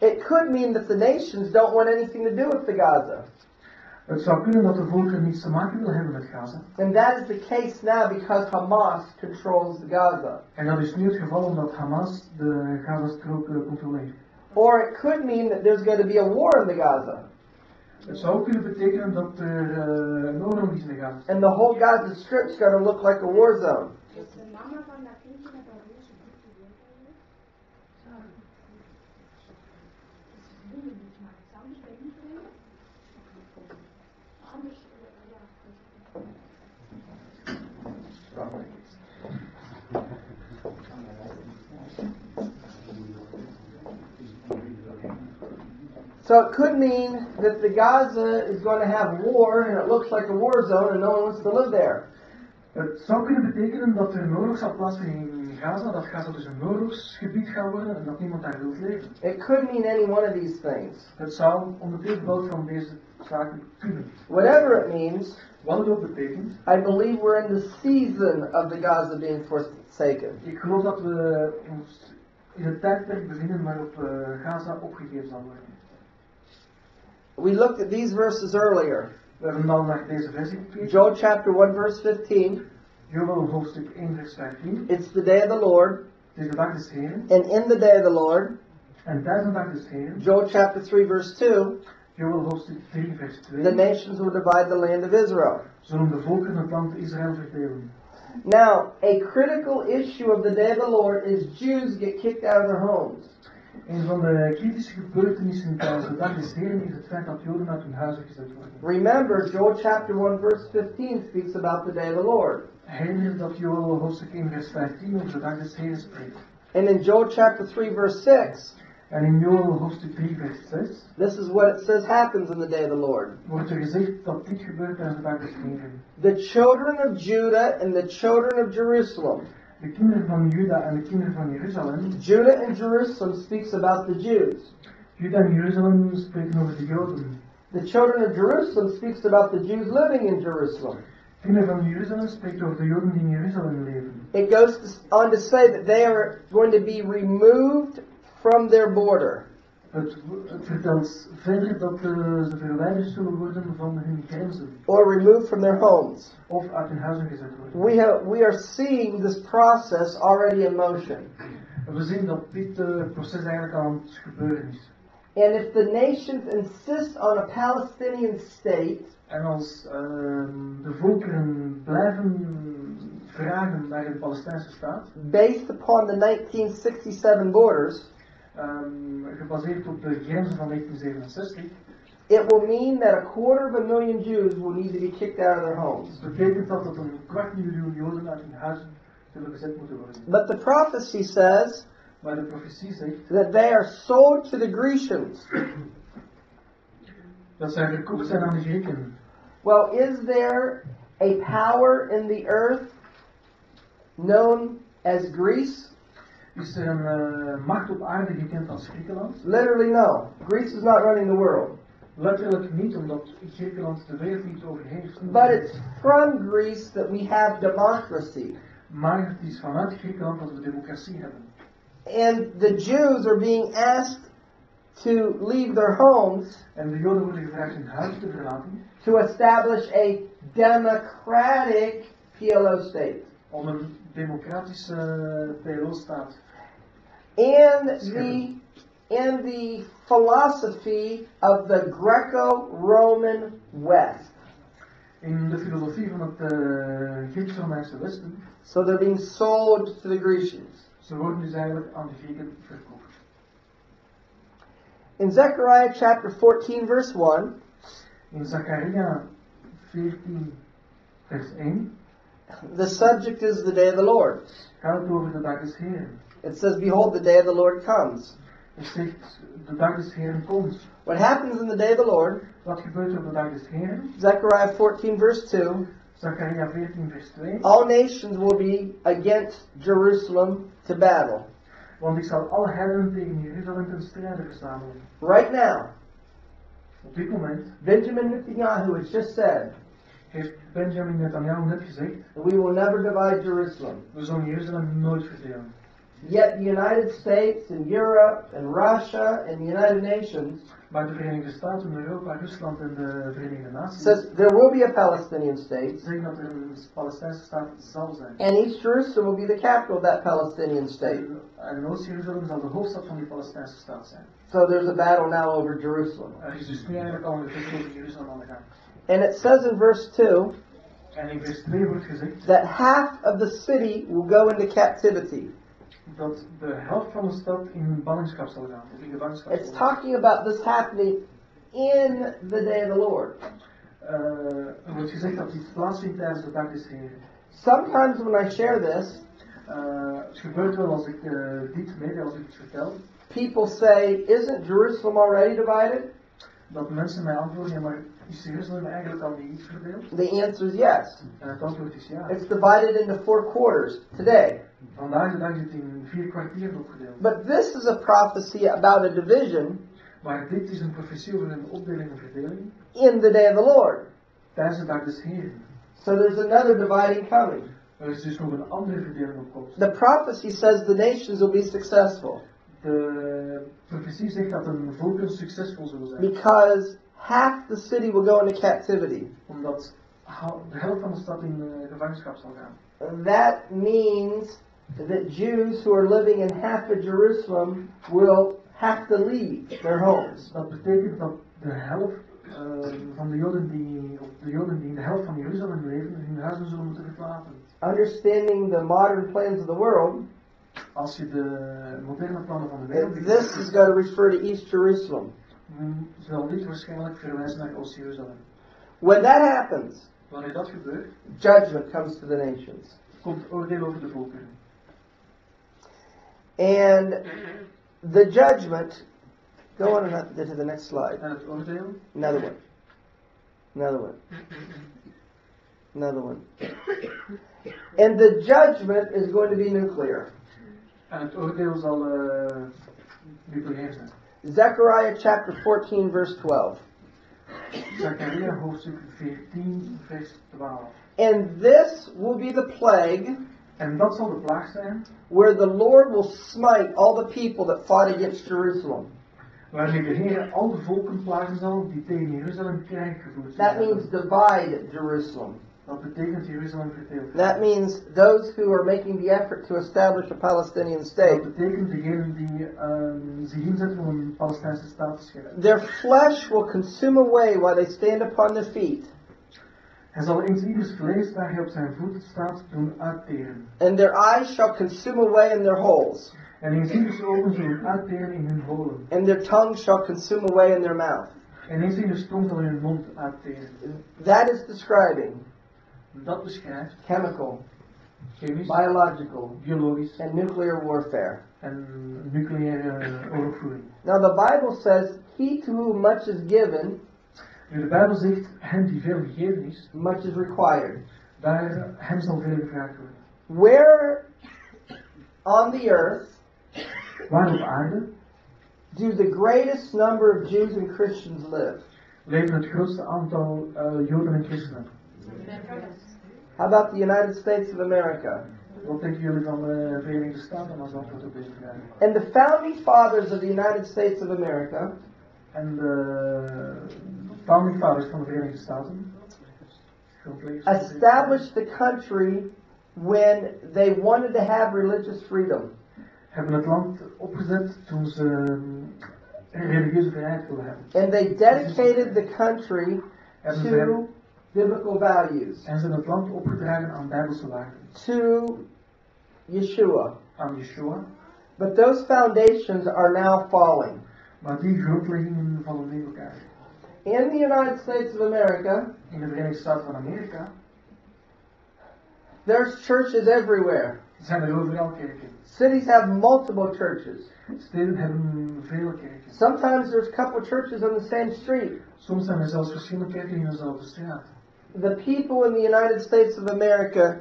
It could mean that the nations don't want anything to do with the Gaza. Het zou kunnen dat de volkeren niets te maken willen hebben met Gaza. And that is the case now because Hamas controls the Gaza. En dat is nu het geval omdat Hamas de Gazastrook eh, controleert. Or it could mean that there's going to be a war in the Gaza. Het zou kunnen betekenen dat er eh, een oorlog is in de Gaza. And the whole Gaza Strip's going to look like a war zone. Is de mama van dat kindje met haar roze broekje weer? So it could mean that the Gaza is going to have war and it looks like a war zone and no one wants to live there. Het zou kunnen betekenen dat er oorlog zal plaatsvinden in Gaza, dat Gaza dus een oorlogsgebied gaat worden en dat niemand daar wil leven. It could mean any one of these things. Het zou onder dit beeld van deze zaken kunnen. Whatever it means, Wat het ook betekent, I believe we're in the season of the Gaza being forsaken. ik geloof dat we ons in het tijdperk bevinden waarop eh, Gaza opgegeven zal worden. We looked at these verses earlier. We hebben al naar deze versie gekeken. Joel chapter 1 verse 15. Joel hoofdstuk 1 vers 15. It's the day of the Lord. Het is de dag des Heren. And in the day of the Lord, En tijdens de dag des Heren, Joel chapter 3 verse 2, Joel hoofdstuk 3 vers 2, the nations will divide the land of Israel. zullen de volken het land Israël verdelen. Now, a critical issue of the day of the Lord is Jews get kicked out of their homes. Een van de kritische gebeurtenissen de dag Heren is het feit dat Joden uit hun huizen gezet worden. Remember, Joel chapter 1 verse 15 speaks about the day of the Lord. Herinner dat Joel hoofdstuk 1 vers 15 over de dag des Heren spreekt. And in Joel chapter 3 verse 6, En in Joel hoofdstuk 3 vers 6 this is what it says happens in the day of the Lord. wordt er gezegd dat dit gebeurt tijdens de dag des Heren. The children of Judah and the children of Jerusalem. De kinderen van Juda en de kinderen van Jeruzalem. Judah and Jerusalem speaks about the Jews. Juda en Jeruzalem spreken over de Joden. The children of Jerusalem speaks about the Jews living in Jerusalem. Van Jeruzalem spreekt over de Joden die in Jeruzalem leven. It goes on to say that they are going to be removed from their border. Het, het vertelt verder dat eh, ze verwijderd zullen worden van hun grenzen. or removed from their homes. Of uit hun huizen gezet worden. We have we are seeing this process already in motion. We zien dat dit eh, proces eigenlijk aan het gebeuren is. And if the nations insist on a Palestinian state, En als ehm, de volkeren blijven vragen naar een Palestijnse staat, based upon the 1967 borders, ehm, gebaseerd op de grenzen van 1967, it will mean that a quarter of a million Jews will need to be kicked out of their homes. Dus betekent dat dat een kwart miljoen Joden uit hun huizen zullen gezet moeten worden. But the prophecy says Maar de profetie zegt that they are sold to the Grecians. dat zij verkocht zijn aan de Grieken. Well, is there a power in the earth known as Greece? Is er een eh, macht op aarde gekend als Griekenland? Literally, no. Greece is not running the world. Letterlijk niet, omdat Griekenland de wereld niet overheerst. But it's from Greece that we have democracy. Maar het is vanuit Griekenland dat we democratie hebben. And the Jews are being asked to leave their homes En de Joden worden gevraagd hun huis te verlaten to establish a democratic PLO state. Om een democratische PLO-staat. In the in the philosophy of the Greco-Roman West. In de filosofie van het uh, Grieks-Romeinse Westen, So they're being sold to the Grecians. ze worden dus eigenlijk aan de Grieken verkocht. In Zechariah chapter 14, verse 1, In Zachariah 14, vers 1, the subject is the day of the Lord. gaat het over de dag des Heren. It says, Behold, the day of the Lord comes. Het zegt, de dag des Heren komt. What happens in the day of the Lord, Wat gebeurt op de dag des Heren? Zechariah 14, verse 2, Zachariah 14, vers 2. all nations will be against Jerusalem to battle. Want ik zal alle heidenen tegen Jeruzalem ten strijde verzamelen. Right now, Op dit moment Benjamin Netanyahu has just said, heeft Benjamin Netanyahu net gezegd, We will never divide Jerusalem. we zullen Jeruzalem nooit verdelen. Yet the United States and Europe and Russia and the United Nations Maar de Verenigde Staten, Europa, Rusland en de Verenigde Naties says there will be a Palestinian state, zeggen dat er een Palestijnse staat zal zijn. and East Jerusalem will be the capital of that Palestinian state. En Oost-Jeruzalem zal de hoofdstad van die Palestijnse staat zijn. So there's a battle now over Jerusalem. Er is dus nu eigenlijk al een gevecht over Jeruzalem aan de gang. And it says in verse 2 En in vers 2 wordt gezegd that half of the city will go into captivity. dat de helft van de stad in ballingschap zal gaan. In gevangenschap It's talking about this happening in the day of the Lord. Er wordt gezegd dat dit plaatsvindt tijdens de dag des Heren. Sometimes when I share this, Eh, het gebeurt wel als ik eh, dit als ik het vertel, people say, Isn't Jerusalem already divided? dat mensen mij antwoorden, ja maar is Jeruzalem eigenlijk al niet verdeeld? The answer is yes. En het antwoord is ja. It's divided into four quarters today. Vandaag de dag is het in vier kwartieren opgedeeld. But this is a prophecy about a division Maar dit is een profetie over een opdeling en verdeling in the day of the Lord. tijdens de dag des Heren. So there's another dividing coming. Er is dus nog een andere verdeling op komst. The prophecy says the nations will be successful De profetie zegt dat een volken succesvol zullen zijn. because half the city will go into captivity. Omdat de helft van de stad in eh, gevangenschap zal gaan. That means that Jews who are living in half of Jerusalem will have to leave their homes. Dat betekent dat de helft eh, van de Joden die, of de Joden die in de helft van Jeruzalem leven, hun huizen zullen moeten verlaten. Understanding the modern plans of the world, Als je de moderne plannen van de wereld this is going to refer to East Jerusalem. Dan zal dit waarschijnlijk verwijzen naar Oost-Jeruzalem. When that happens, Wanneer dat gebeurt, judgment comes to the nations. komt oordeel over de volkeren. And the judgment, go on and up- to the next slide. En het oordeel, Another one. Another one. Another one. And the judgment is going to be nuclear. en het oordeel zal eh nucleair zijn. Zechariah chapter 14, verse 12. Zachariah hoofdstuk 14, vers 12. And this will be the plague En dat zal de plaag zijn where the Lord will smite all the people that fought against Jerusalem. waarmee de Heer al de volken plagen zal die tegen Jeruzalem krijg gevoerd That means divide Jerusalem. Dat betekent Jeruzalem verdeeld. That means those who are making the effort to establish a Palestinian state, betekent degenen die zich inzetten um, om een Palestijnse staat te scheppen. their flesh will consume away while they stand upon their feet, Hij zal eens vlees waar hij op zijn voet staat doen uitteren. and their eyes shall consume away in their holes, En eens ogen zullen uitteren in hun holen. and their tongue shall consume away in their mouth. En één zin stroomt hun mond uit. That is describing Beschrijft chemical, chemisch, biological, biologisch and nuclear warfare. en nucleaire oorlogvoering. Now, the Bible says, He to whom much is given, Nu de Bijbel zegt, hem die veel gegeven is, much is required. daar hem zal veel gevraagd worden. Where on the earth Waar op aarde do the greatest number of Jews and Christians live? leven het grootste aantal eh, Joden en christenen. How about the United States of America? Wat denken jullie van de Verenigde Staten als antwoord op deze vraag? And the founding fathers of the United States of America En de founding fathers van de Verenigde Staten, grondleggers van de Verenigde established the country when they wanted to have religious freedom. hebben het land opgezet toen ze eh, religieuze vrijheid wilden hebben. And they dedicated the country to biblical values, en ze het land opgedragen aan Bijbelse waarden. to Yeshua. Aan Yeshua. But those foundations are now falling. Maar die grondleggingen vallen nu in elkaar. In the United States of America, In de Verenigde Staten van Amerika there's churches everywhere. zijn er overal kerken. Cities have multiple churches. Steden hebben vele kerken. Sometimes there's a couple churches on the same street. Soms zijn er zelfs verschillende kerken in dezelfde straat. The people in the United States of America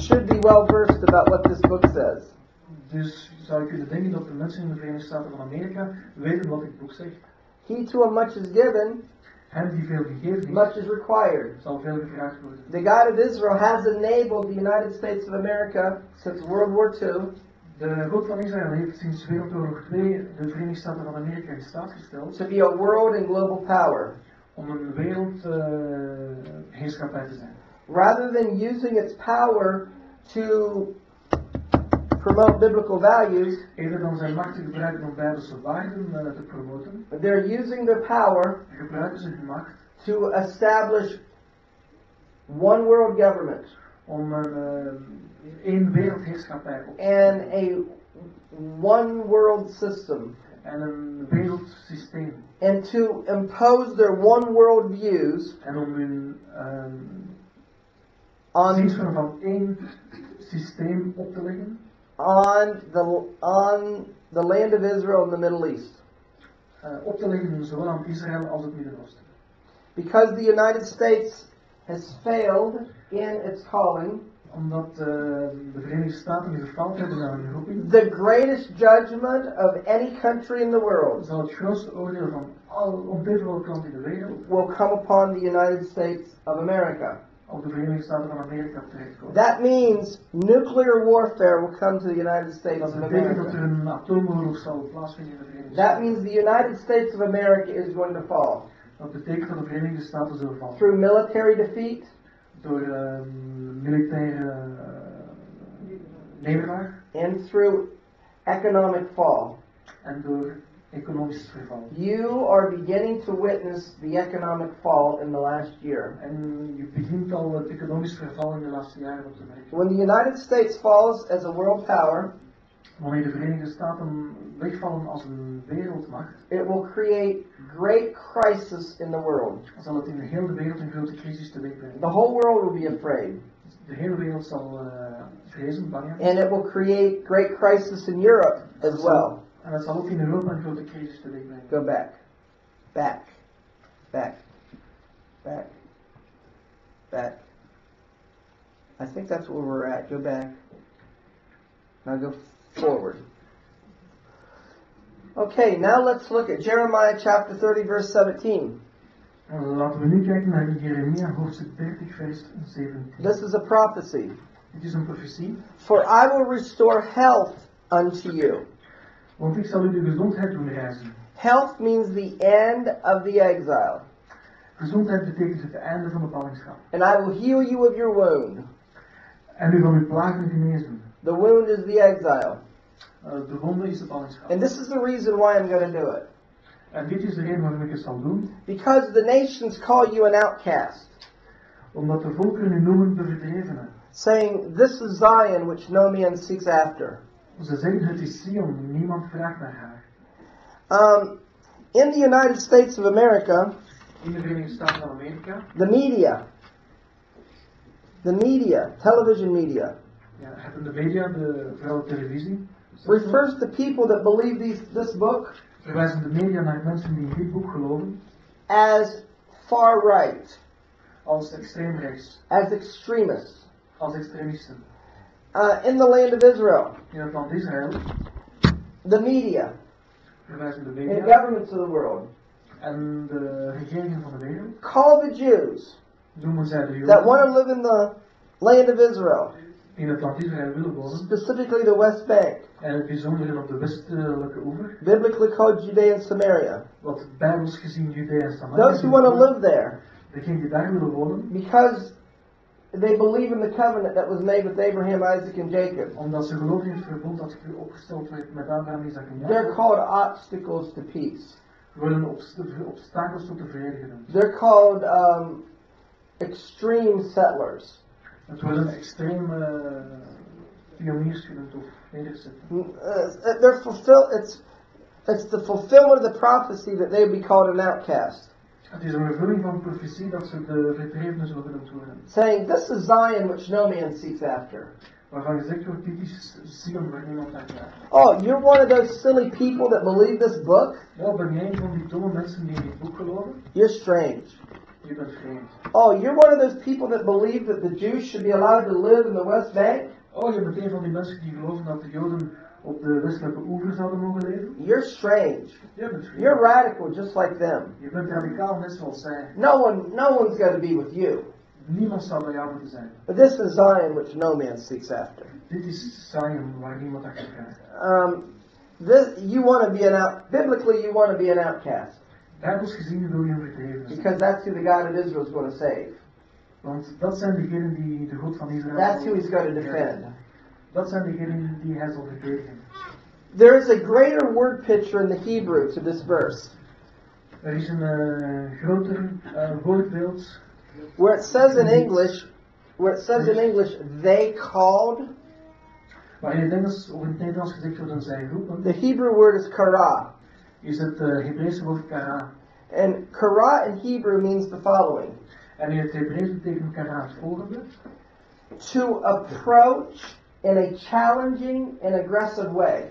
should be well versed about what this book says. Dus zou je kunnen denken dat de mensen in de Verenigde Staten van Amerika weten wat dit boek zegt. He to whom much is given, Hem die veel gegeven much is, is required. zal veel gevraagd worden. The God of Israel has enabled the United States of America since World War II De God van Israël heeft sinds Wereldoorlog 2 de Verenigde Staten van Amerika in staat gesteld to be a world and global power. Om een wereldheerschappij te zijn. Rather than using its power to promote biblical values, Eerder dan zijn macht te gebruiken om Bijbelse waarden eh, te promoten, they're using their power gebruiken ze hun macht to establish one world government om een eh, één wereldheerschappij op te and a one world system en een wereldsysteem. and to impose their one world views En om hun ehm on van één systeem op te leggen on the on the land of Israel and the Middle East. eh, op te leggen zowel aan Israël als het Midden-Oosten. Because the United States has failed in its calling, Omdat eh, de Verenigde Staten hebben naar roeping, the greatest judgment of any country in the world zal het grootste oordeel van al op dit land in de wereld will come upon the United States of America. op de Verenigde Staten van Amerika terechtkomen. That means nuclear warfare will come to the United States Dat of betekent dat er America. een atoomoorlog zal plaatsvinden in de Verenigde That means the United States of America is going to fall Dat betekent dat de Verenigde Staten zullen vallen. through military defeat, Door militaire eh, nederlaag and through economic fall. en door economisch verval. You are beginning to witness the economic fall in the last year. En je begint al het economisch verval in de laatste jaren op te merken. When the United States falls as a world power, Wanneer de Verenigde Staten wegvallen als een wereldmacht, it will create great crisis in the world. zal het in de hele wereld een grote crisis teweeg brengen. The whole world will be afraid. De hele wereld zal eh, vrezen, bang hebben. And it will create great crisis in Europe as well. En dat zal ook in Europa een grote crisis teweeg brengen. Go back. Back. Back. Back. Back. I think that's where we're at. Go back. Now go forward. Okay, now let's look at Jeremiah chapter 30, verse 17. Laten we nu kijken naar Jeremia hoofdstuk 30 vers 17. This is a prophecy. Dit is een profetie. For I will restore health unto you. Want ik zal u de gezondheid doen reizen. Health means the end of the exile. Gezondheid betekent het einde van de ballingschap. And I will heal you of your wound. En u van uw plagen genezen. The wound is the exile. Is de ballingschap. And this is the reason why I'm going to do it. En dit is de reden waarom ik het zal doen. Because the nations call you an outcast, Omdat de volkeren u noemen de verdrevenen. saying, This is Zion which no man seeks after. Ze zeggen het is Sion, niemand vraagt naar haar. Um, In the United States of America, In de Verenigde Staten van Amerika the media, the media, television media, ja, hebben de media, de, vooral televisie, refers to people that believe these, this book verwijzen de media naar mensen die in dit boek geloven. as far right, als extreem rechts, as extremists. als extremisten. Uh, in the land of Israel, In het land Israël. The media, verwijzen de and media. governments of the world. En de regeringen van de wereld. Call the Jews noemen zij de that want to live in the land of Israel, in het land Israël willen wonen. Specifically the West Bank, en het bijzonder op de westelijke oever, biblically called Judea and Samaria. wat bijbels gezien Judea en Samaria Those who want to live there degenen die daar willen wonen, because they believe in the covenant that was made with Abraham, Isaac, and Jacob. omdat ze geloven in het verbond dat opgesteld werd met Abraham, Isaac en They're Jacob, called obstacles to peace. worden obst- obstakels tot de vrede genoemd. They're called um, extreme settlers. Het worden extreme Mm, uh, uh, they're fulfill. It's it's the fulfillment of the prophecy that they would be called an outcast. Het is een vervulling van profetie dat ze de verdrevenen zullen genoemd worden. Saying, "This is Zion, which no man seeks after." Waarvan gezegd wordt, dit is Sion waar niemand naar vraagt. Oh, you're one of those silly people that believe this book. Ja, ben jij een van die domme mensen die in dit boek geloven? You're strange. Je bent vreemd. Oh, you're one of those people that believe that the Jews should be allowed to live in the West Bank. Oh, je bent een van die mensen die geloven dat de Joden op de westelijke oever zouden mogen leven? You're strange. Je bent vreemd. You're radical, just like them. Je bent radicaal net zoals zij. No one, no one's going to be with you. Niemand zal bij jou moeten zijn. But this is Zion, which no man seeks after. Dit is Zion waar niemand achter gaat. Um, this, you want to be an out. Biblically, you want to be an outcast Bijbels gezien wil je een verdreven because that's who the God of Israel is going to save. Want dat zijn degenen die de God van Israël That's who He's going to defend. Dat zijn degenen die hij zal verdedigen. There is a greater word picture in the Hebrew to this verse, Er is een eh, groter eh, woordbeeld where it says in English, where it says in English, they called. waar in het Engels of in het Nederlands gezegd wordt zij roepen. The Hebrew word is kara, Is het uh, Hebreeuwse woord kara. and kara in Hebrew means the following: En in het Hebreeuws betekent kara het volgende. to approach in a challenging and aggressive way.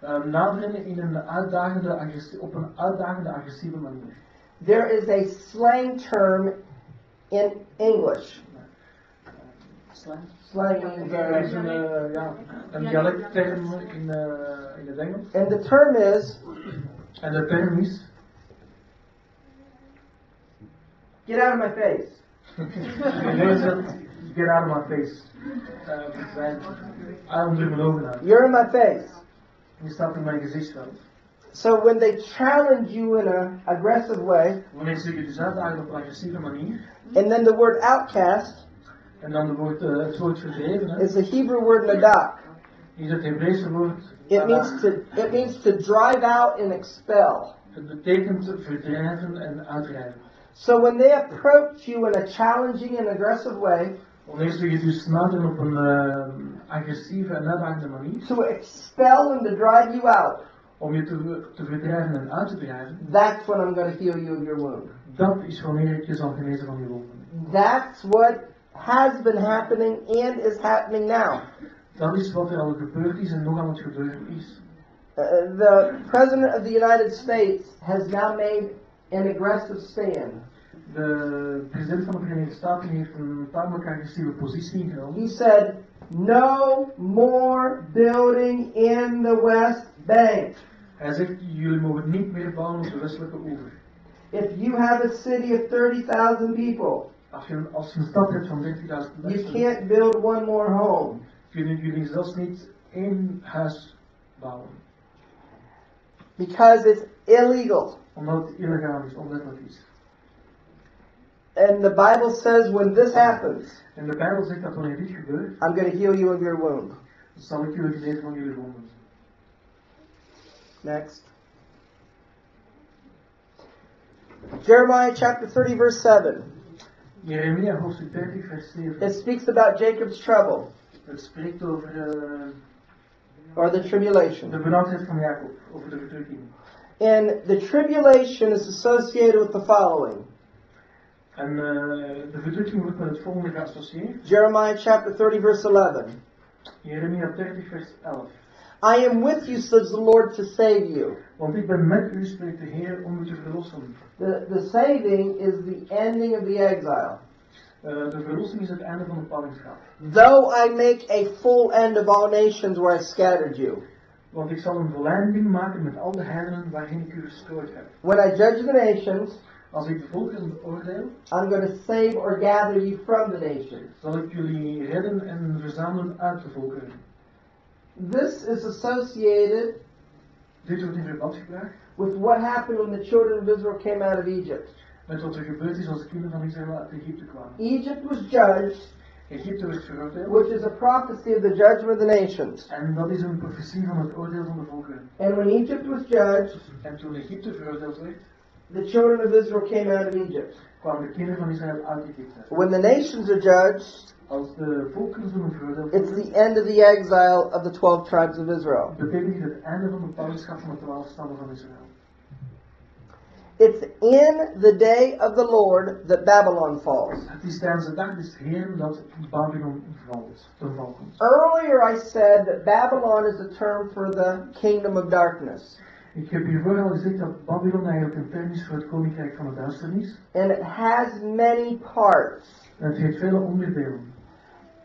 Eh, naderen in een uitdagende, agressie- op een uitdagende, agressieve manier. There is a slang term in English. Slang. Slang means Er is uh, een, eh, ja, een dialectterm in, eh, in het Engels. and the term is En de term is. get out of my face. Get out of my face. Verdwijnen. Uit onder mijn ogen uit. You're in my face. Je staat in mijn gezichtsveld. So when they challenge you in an aggressive way, Wanneer ze je dus uitdagen op een agressieve manier. and then the word outcast En dan wordt, eh, het woord verdreven. is the Hebrew word nadak. Is het Hebreeuwse woord. It means to it means to drive out and expel. Het betekent verdrijven en uitdrijven. So when they approach you in a challenging and aggressive way Wanneer ze je dus naderen op een eh, agressieve en uitdagende manier. to expel and to drive you out, Om je te, te verdrijven en uit te drijven. that's when I'm going to heal you of your wound. Dat is wanneer ik je zal genezen van je wonden. That's what has been happening and is happening now. Dat is wat er al gebeurd is en nog aan het gebeuren is. Uh, the President of the United States has now made an aggressive stand. The president van de Verenigde Staten heeft een tamelijk agressieve positie ingenomen. He said, No more building in the West Bank. Hij zegt, jullie mogen niet meer bouwen op de westelijke oever. If you have a city of 30,000 people, Als je, als je een stad hebt van 30.000 you can't build one more home. kunnen jullie zelfs niet één huis bouwen. Because it's illegal. Omdat het illegaal is, onwettelijk is. And the Bible says when this happens, En de Bijbel zegt dat wanneer dit gebeurt, I'm going to heal you of your wound. dan zal ik jullie genezen van jullie wonden. Next. Jeremiah chapter 30, verse 7. Jeremia hoofdstuk 30 vers 7. It speaks about Jacob's trouble Het spreekt over eh, or the de tribulation. benauwdheid van Jacob, over de verdrukking. And the tribulation is associated with the following En eh, de verdrukking wordt met het volgende geassocieerd. Jeremiah chapter 30, verse 11. Jeremia 30, vers 11. I am with you, says the Lord, to save you. Want ik ben met u, spreekt de Heer, om u te verlossen. The, the saving is the ending of the exile. Eh, de verlossing is het einde van de ballingschap. Though I make a full end of all nations where I scattered you. Want ik zal een volleinding maken met al de heidenen waarin ik u verstrooid heb. When I judge the nations, Als ik de volkeren oordeel, I'm going to save or gather you from the nations. zal ik jullie redden en verzamelen uit de volkeren. This is associated Dit wordt in verband gebracht with what happened when the children of Israel came out of Egypt. met wat er gebeurd is als de kinderen van Israël uit Egypte kwamen. Egypt was judged. Which is a prophecy of the judgment of the nations. En dat is een profetie van het oordeel van de volkeren. And when Egypt was judged, En toen Egypte veroordeeld werd, the children of Israel came out of Egypt. kwamen de kinderen van Israël uit Egypte. When the nations are judged, Als de volkeren zullen veroordeeld it's the end of the exile of the 12 tribes of Israel. betekent het einde van de ballingschap van de twaalf stammen van Israël. It's in the day of the Lord that Babylon falls. Het is tijdens de dag des Heeren dat Babylon valt, ten. Earlier I said that Babylon is a term for the kingdom of darkness. Ik heb hiervoor al gezegd dat Babylon eigenlijk een term is voor het koninkrijk van de duisternis. And it has many parts. En het heeft vele onderdelen.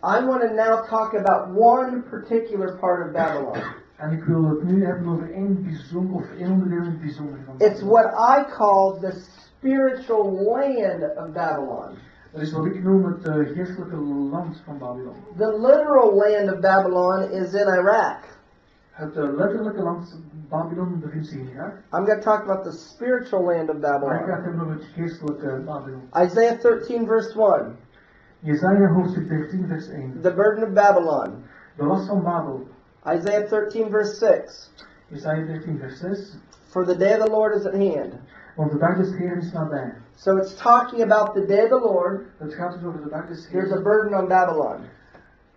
I want to now talk about one particular part of Babylon. En ik wil het nu hebben over één bijzonder, of één onderdeel in het bijzonder van It's what I call the spiritual land of Babylon. Dat is wat ik noem het eh, geestelijke land van Babylon. The literal land of Babylon is in Iraq. Het eh, letterlijke land Babylon bevindt zich in Irak. I'm going to talk about the spiritual land of Maar ik ga Babylon. het hebben over het geestelijke Babylon. Isaiah 13, verse 1. Jesaja hoofdstuk 13 vers 1. The burden of Babylon. De last van Babel. Isaiah 13, verse 6. Jesaja 13 vers 6. For the day of the Lord is at hand. Want de dag des Heeren is nabij. So it's talking about the day of the Lord. Het gaat dus over de dag des There's a burden on Babylon.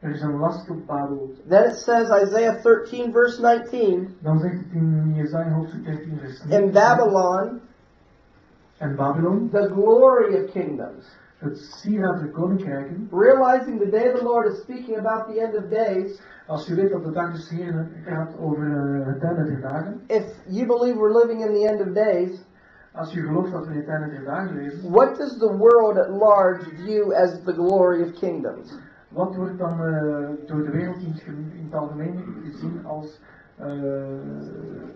Er is een last op Babel. Then it says, Isaiah 13, verse 19, Dan zegt het in Jesaja hoofdstuk 13 vers 9. in Babylon, En Babylon, the glory of kingdoms. Het sieraad der koninkrijken. Realizing the day the Lord is speaking about the end of days, Als je weet dat de dag des Heeren gaat over het einde der dagen. if you believe we're living in the end of days, Als je gelooft dat we in het einde der dagen leven. what does the world at large view as the glory of kingdoms? Wat wordt dan eh, door de wereld in in het algemeen gezien als eh,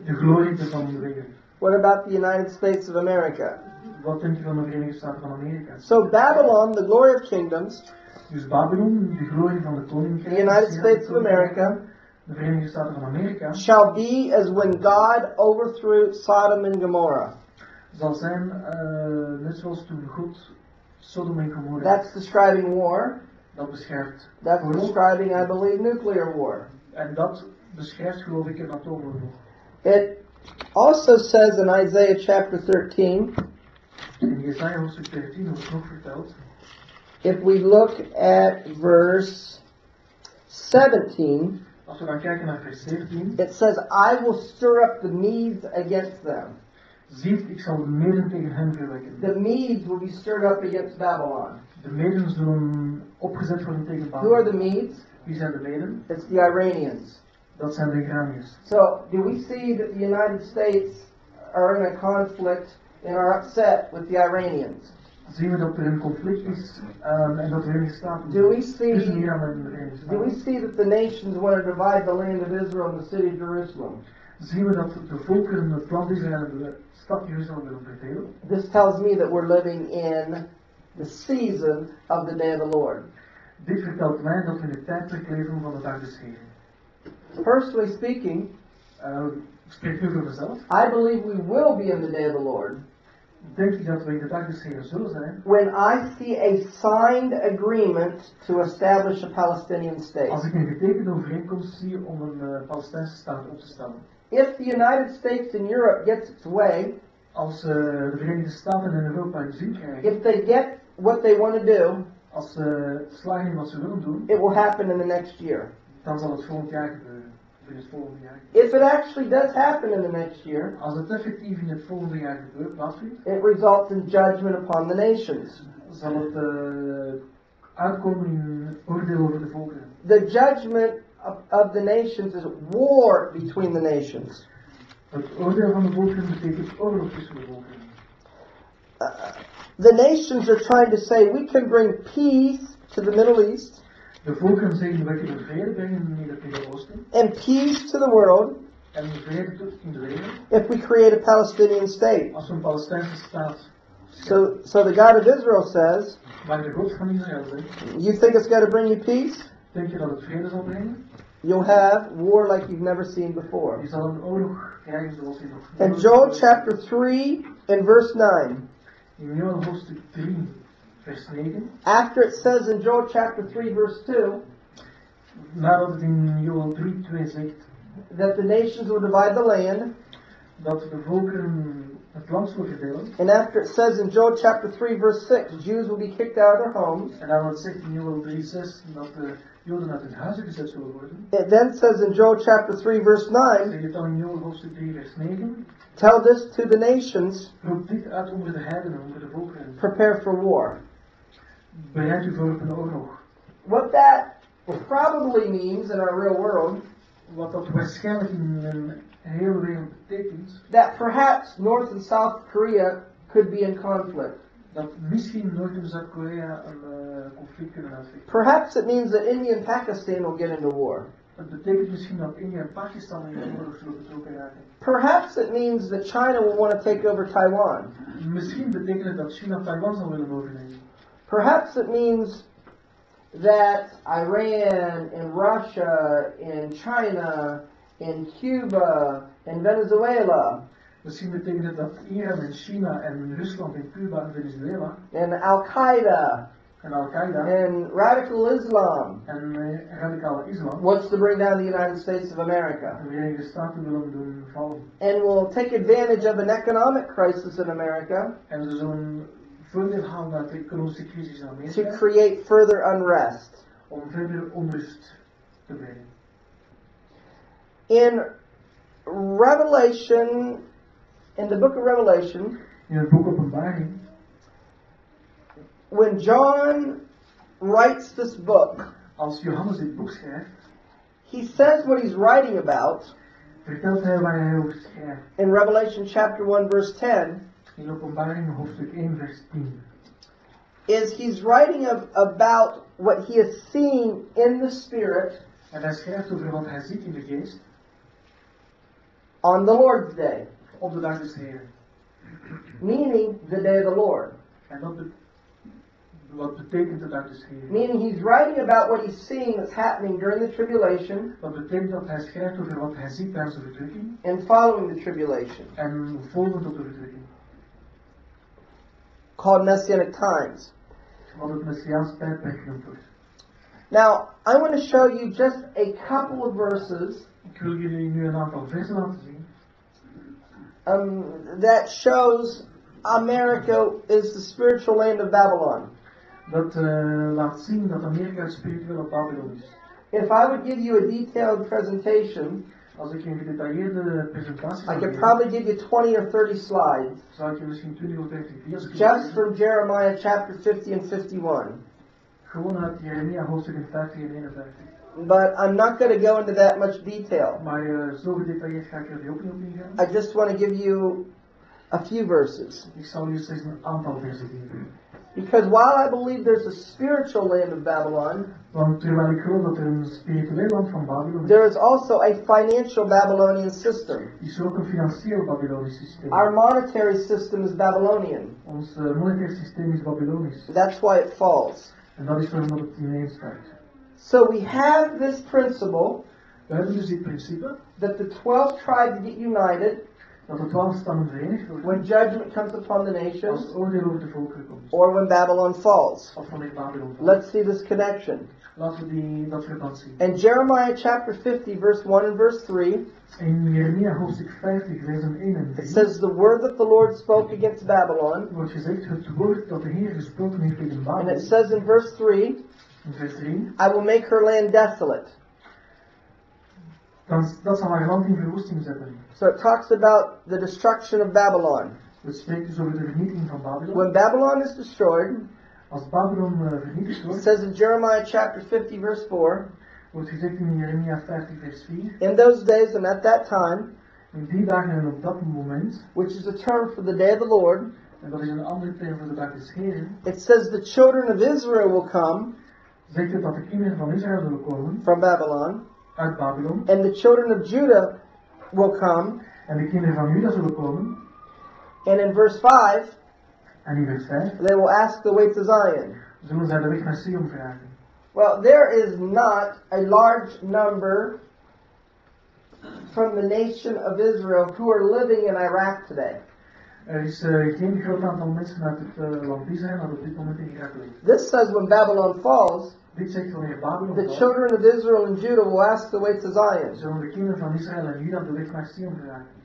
de glorie van de wereld? What about the United States of America? Wat denk je van de Verenigde Staten van Amerika? So Babylon, the glory of kingdoms, Dus Babylon, de glorie van de the. United States of America, De Verenigde Staten van Amerika. shall be as when God overthrew Sodom and Gomorrah. Zal zijn eh, net zoals toen God Sodom en Gomorra. That's describing war. Dat beschrijft That's oorlog. describing, I believe, nuclear war. En dat beschrijft geloof ik een atoomoorlog. It also says in Isaiah chapter 13, In Jesaja hoofdstuk 13 wordt nog verteld. if we look at verse 17, Als we dan kijken naar vers 17. it says, I will stir up the Medes against them. Ziet, ik zal de meden tegen hen verwekken. The Medes will be stirred up against Babylon. De meden zullen opgezet worden tegen Who are the Medes? Wie zijn de meden? It's the Iranians. Dat zijn de Iraniërs. So, do we see that the United States are in a conflict and are upset with the Iranians? Zien we dat er een conflict is um, en dat de Verenigde Staten Do we tussen see Iran en de Verenigde do we see that the nations want to divide the land of Israel and the city of Jerusalem? Zien we dat de volkeren het land Israël en de stad Jeruzalem willen verdelen. This tells me that we're living in the season of the day of the Lord. Dit vertelt mij dat we in de tijdperk leven van de dag des Heren. Personally speaking, Uh, spreek nu voor mezelf. I believe we will be in the day of the Lord when I see a signed agreement to establish a Palestinian Als state. ik een getekende overeenkomst zie om een uh, Palestijnse staat op te stellen. If the United States and Europe gets its way, Als uh, de Verenigde Staten en Europa een zin krijgen. if they get what they want to do, Als ze slagen in wat ze willen doen. it will happen in the next year. Dan zal het volgend jaar gebeuren. Of in het volgende jaar. If it actually does happen in the next year, Als het effectief in het volgende jaar gebeurt, plaatsvindt, it results in judgment upon the nations. zal het eh, uitkomen in oordeel over de volkeren. The judgment of, of the nations is war between the nations. Het oordeel van de volkeren betekent oorlog tussen de volkeren. The nations are trying to say we can bring peace to the Middle East De volkeren zeggen we kunnen vrede brengen in het Midden-Oosten and peace to the world en vrede tot in de wereld if we create a Palestinian state. als we een Palestijnse staat. So, so the God of Israel says, Maar de God van Israël zegt, You think it's going to bring you peace? denk je dat het vrede zal brengen? You'll have war like you've never seen before. Je zal een oorlog krijgen zoals je nog In Joel chapter 3 and verse 9, In Joel hoofdstuk 3, 9. After it says in Joel chapter 3 verse 2 Nadat het in Joel 3, 2 zegt that the nations will divide the land, dat de volkeren het land zullen verdelen. and after it says in Joel chapter 3 verse 6, Jews will be kicked out of their homes, En nadat het zegt in Joel 3, 6 dat de Joden uit hun huizen gezet zullen worden. it then says in Joel chapter 3 verse 9, Zeg dan in Joel hoofdstuk 3, vers 9. tell this to the nations, Roep dit uit onder de heidenen, onder de volkeren. prepare for war. Bereid u voor een oorlog. What that probably means in our real world, Wat dat waarschijnlijk in een hele wereld betekent, that perhaps North and South Korea could be in conflict. dat misschien Noord- en Zuid-Korea een eh, conflict kunnen uitvechten. Perhaps it means that India and Pakistan will get into war. Het betekent misschien dat India en Pakistan in een oorlog zullen betrokken raken. Perhaps it means that China will want to take over Taiwan. Misschien betekent het dat China Taiwan zal willen overnemen. Perhaps it means that Iran and Russia and China and Cuba and Venezuela Misschien betekent het dat Iran en China en Rusland en Cuba en Venezuela and Al Qaeda en Al-Qaeda and radical Islam. en eh, radicale islam. Wants to bring down the United States of America? De Verenigde Staten willen doen vallen. and will take advantage of an economic crisis in America. En ze zullen voordeel halen uit de economische crisis to create further unrest. om verder onrust te brengen. In Revelation, in the book of Revelation, In het boek Openbaring, when John writes this book, als Johannes dit boek schrijft, he says what he's writing about vertelt hij waar hij over schrijft. in Revelation chapter 1 verse 10 In hoofdstuk 1 vers 10. is he's writing of, about what he is seeing in the spirit En hij schrijft over wat hij ziet in de geest on the Lord's day, op de dag des Heren. meaning the day of the Lord. En dat be- wat betekent de dag des Heren? Meaning he's writing about what he's seeing that's happening during the tribulation Dat betekent dat hij schrijft over wat hij ziet tijdens de verdrukking and following the tribulation, en volgend op de verdrukking. Called Messianic times. Wat het Messiaans tijdperk genoemd wordt. Now, I want to show you just a couple of verses Ik wil jullie nu een aantal versen laten zien. um, that shows America is the spiritual land of Babylon. Dat eh, laat zien dat Amerika het spirituele Babylon is. If I would give you a detailed presentation, Als ik een gedetailleerde presentatie I could probably give you 20 or 30 slides zou ik je misschien 20 of 30 video's just from Jeremiah chapter 50 and 51. Gewoon uit Jeremia hoofdstukken 50 en 51. But I'm not going to go into that much detail. Maar eh, zo gedetailleerd ga ik er ook niet op ingaan. I just want to give you a few verses. Ik zal je slechts een aantal versen geven. Because while I believe there's a spiritual land of Babylon, Want terwijl ik geloof dat er een spiritueel land van Babylon is, there is also a financial Babylonian system. er ook een financieel Babylonisch systeem. Our monetary system is Babylonian. Eh, monetair systeem is Babylonisch. That's why it falls. En dat is waarom dat het ineenstort. So we have this principle We hebben dus dit principe that the 12 tribes get united dat de twaalf stammen verenigd worden when judgment comes upon the nations het oordeel over de volkeren komt. or when Babylon falls. Of wanneer Babylon valt. Let's see this connection. Laten we dat verband zien. In Jeremiah chapter 50, verse 1 and verse 3, In Jeremia hoofdstuk 50, versen 1 en it says, The word that the Lord spoke against Babylon. wordt gezegd het woord dat de Heer gesproken heeft tegen And it says in verse 3, In vers 3, I will make her land desolate. dan, dat zal haar land in verwoesting zetten. So it talks about the destruction of Babylon. Het spreekt dus over de vernietiging van Babylon. When Babylon is destroyed, vernietigd it says in Jeremiah chapter 50 verse 4, wordt gezegd in Jeremia 50 vers 4. in those days and at that time, In die dagen en op dat moment, which is a term for the day of the Lord, en dat is een andere term voor de dag des Heren, it says the children of Israel will come zegt het dat de kinderen van Israël zullen komen from Babylon, uit Babylon. and the children of Judah will come. En de kinderen van Juda zullen komen. And in verse 5, En in vers 5 they will ask the way to Zion. zullen zij de weg naar Sion vragen. Well, there is not a large number from the nation of Israel who are living in Iraq today. Er is eh, geen groot aantal mensen uit het eh, land Israël dat op dit moment in Irak leeft. This says when Babylon falls, Dit zegt wanneer Babylon the children of Israel and Judah will ask the way to Zion. zullen de kinderen van Israël en Juda de weg naar Sion vragen.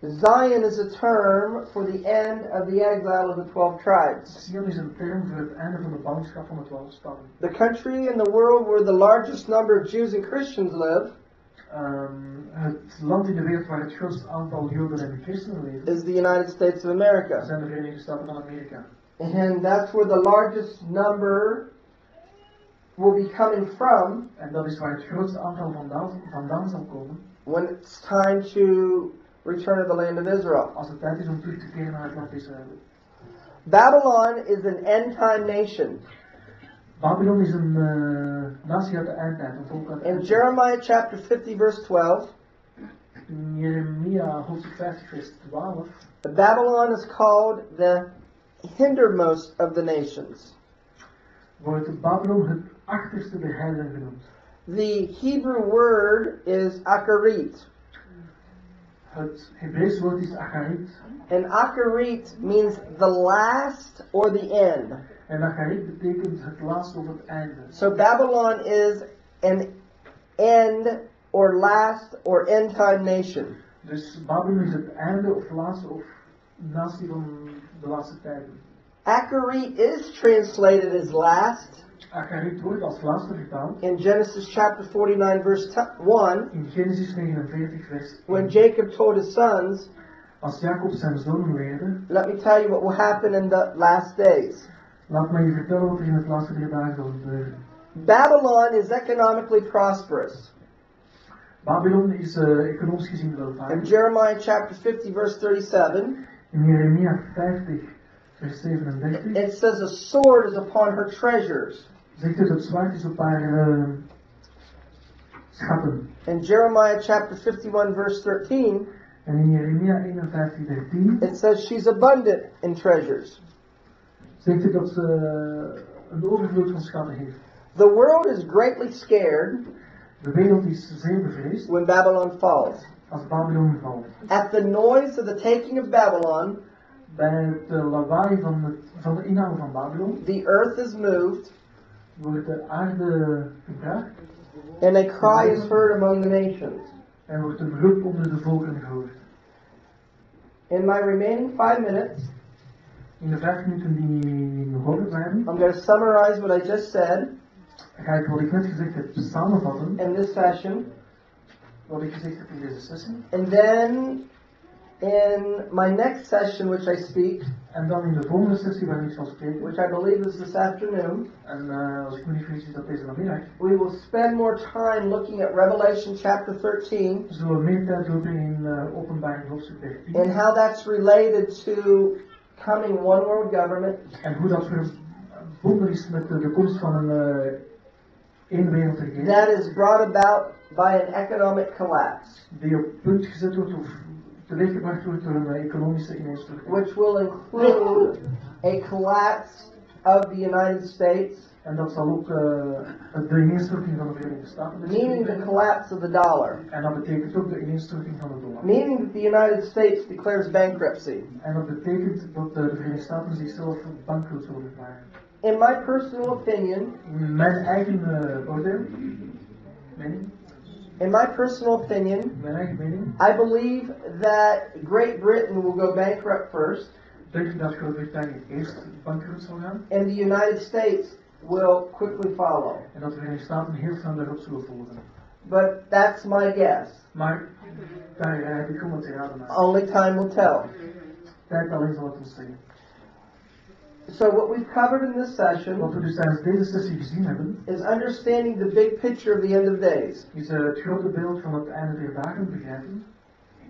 Zion is a term for the end of the exile of the 12 tribes. Sion is een term voor het einde van de ballingschap van de twaalf stammen. The country in the world where the largest number of Jews and Christians live um, het land in de wereld waar het grootste aantal Joden en christenen leven, is the United States of America. zijn de Verenigde Staten van Amerika. And that's where the largest number will be coming from En dat is waar het grootste aantal vandaan, vandaan zal komen when it's time to return to the land of Israel. als het tijd is om terug te keren naar het land Israël. Babylon is an end time nation. Babylon is een eh, natie uit de eindtijd, een volk uit de In. Jeremiah chapter 50 verse 12, In Jeremia hoofdstuk 50 vers 12 Babylon is called the hindermost of the nations. Wordt Babylon het achterste der genoemd. The Hebrew word is akarit. Het Hebreeuws woord is acharit. And akarit means the last or the end. En acharit betekent het laatste of het einde. So Babylon is an end or last or end time nation. Dus Babylon is het einde of laatste of natie van de laatste tijden. Akarit is translated as last Acharit wordt als laatste vertaald in Genesis chapter 49 verse 1 in Genesis 49 vers when Jacob told his sons, Als Jacob zijn zonen leerde, let me tell you what will happen in the last days. laat mij je vertellen wat er in het laatste drie dagen zal gebeuren. Babylon is economically prosperous. Babylon is eh, economisch gezien In. Jeremiah chapter 50 verse 37, In Jeremia 50 37 it says a sword is upon her treasures. zegt het het zwaard is op haar schatten. In Jeremiah chapter 51 verse 13, En in Jeremia 51 13 it says she's abundant in treasures. zegt het dat ze eh, een overvloed van schatten heeft. The world is greatly scared De wereld is zeer bevreesd when Babylon falls. als Babylon valt. At the noise of the taking of Babylon, Bij het eh, lawaai van, het, van de inname van Babylon the earth is moved, wordt de aarde gebracht and a cry is heard among the nations. en wordt een roep onder de volken gehoord. In my remaining five minutes, In de vijf minuten die nog over zijn, I'm going to summarize what I just said ga ik wat ik net gezegd heb samenvatten. in this session, Wat ik gezegd heb in deze sessie. and then in my next session, which I speak, En dan in de volgende sessie waarin ik zal spreken. which I believe is this afternoon, En eh, als ik me niet vergis is dat deze namiddag. we will spend more time looking at Revelation chapter 13 Zullen we meer tijd doorbrengen in uh, openbaring hoofdstuk 13. and how that's related to coming one world government En hoe dat verbonden is met de, de komst van een uh, één wereldregering. that is brought about by an economic collapse, Die op punt gezet wordt teweeggebracht wordt door een economische ineenstorting. which will include a collapse of the United States, En dat zal ook uh, de ineenstorting van de Verenigde Staten meaning the betekenen. collapse of the dollar, En dat betekent ook de ineenstorting van de dollar. meaning that the United States declares bankruptcy. En dat betekent dat de Verenigde Staten zichzelf bankroet zullen verklaren. In my personal opinion, In mijn eigen uh, oordeel, mening, in my personal opinion, I believe that Great Britain will go bankrupt first, denk ik dat Groot-Brittannië eerst bankroet zal gaan. and the United States will quickly follow. En dat de Verenigde Staten heel snel daarop zullen volgen. but that's my guess. Maar daar heb ik gewoon wat te raden naar. Only time will tell. Tijd alleen zal het ons zeggen. So what we've covered in this session Wat we dus tijdens deze sessie gezien hebben, is understanding the big picture of the end of days. is eh, het grote beeld van het einde der dagen begrijpen.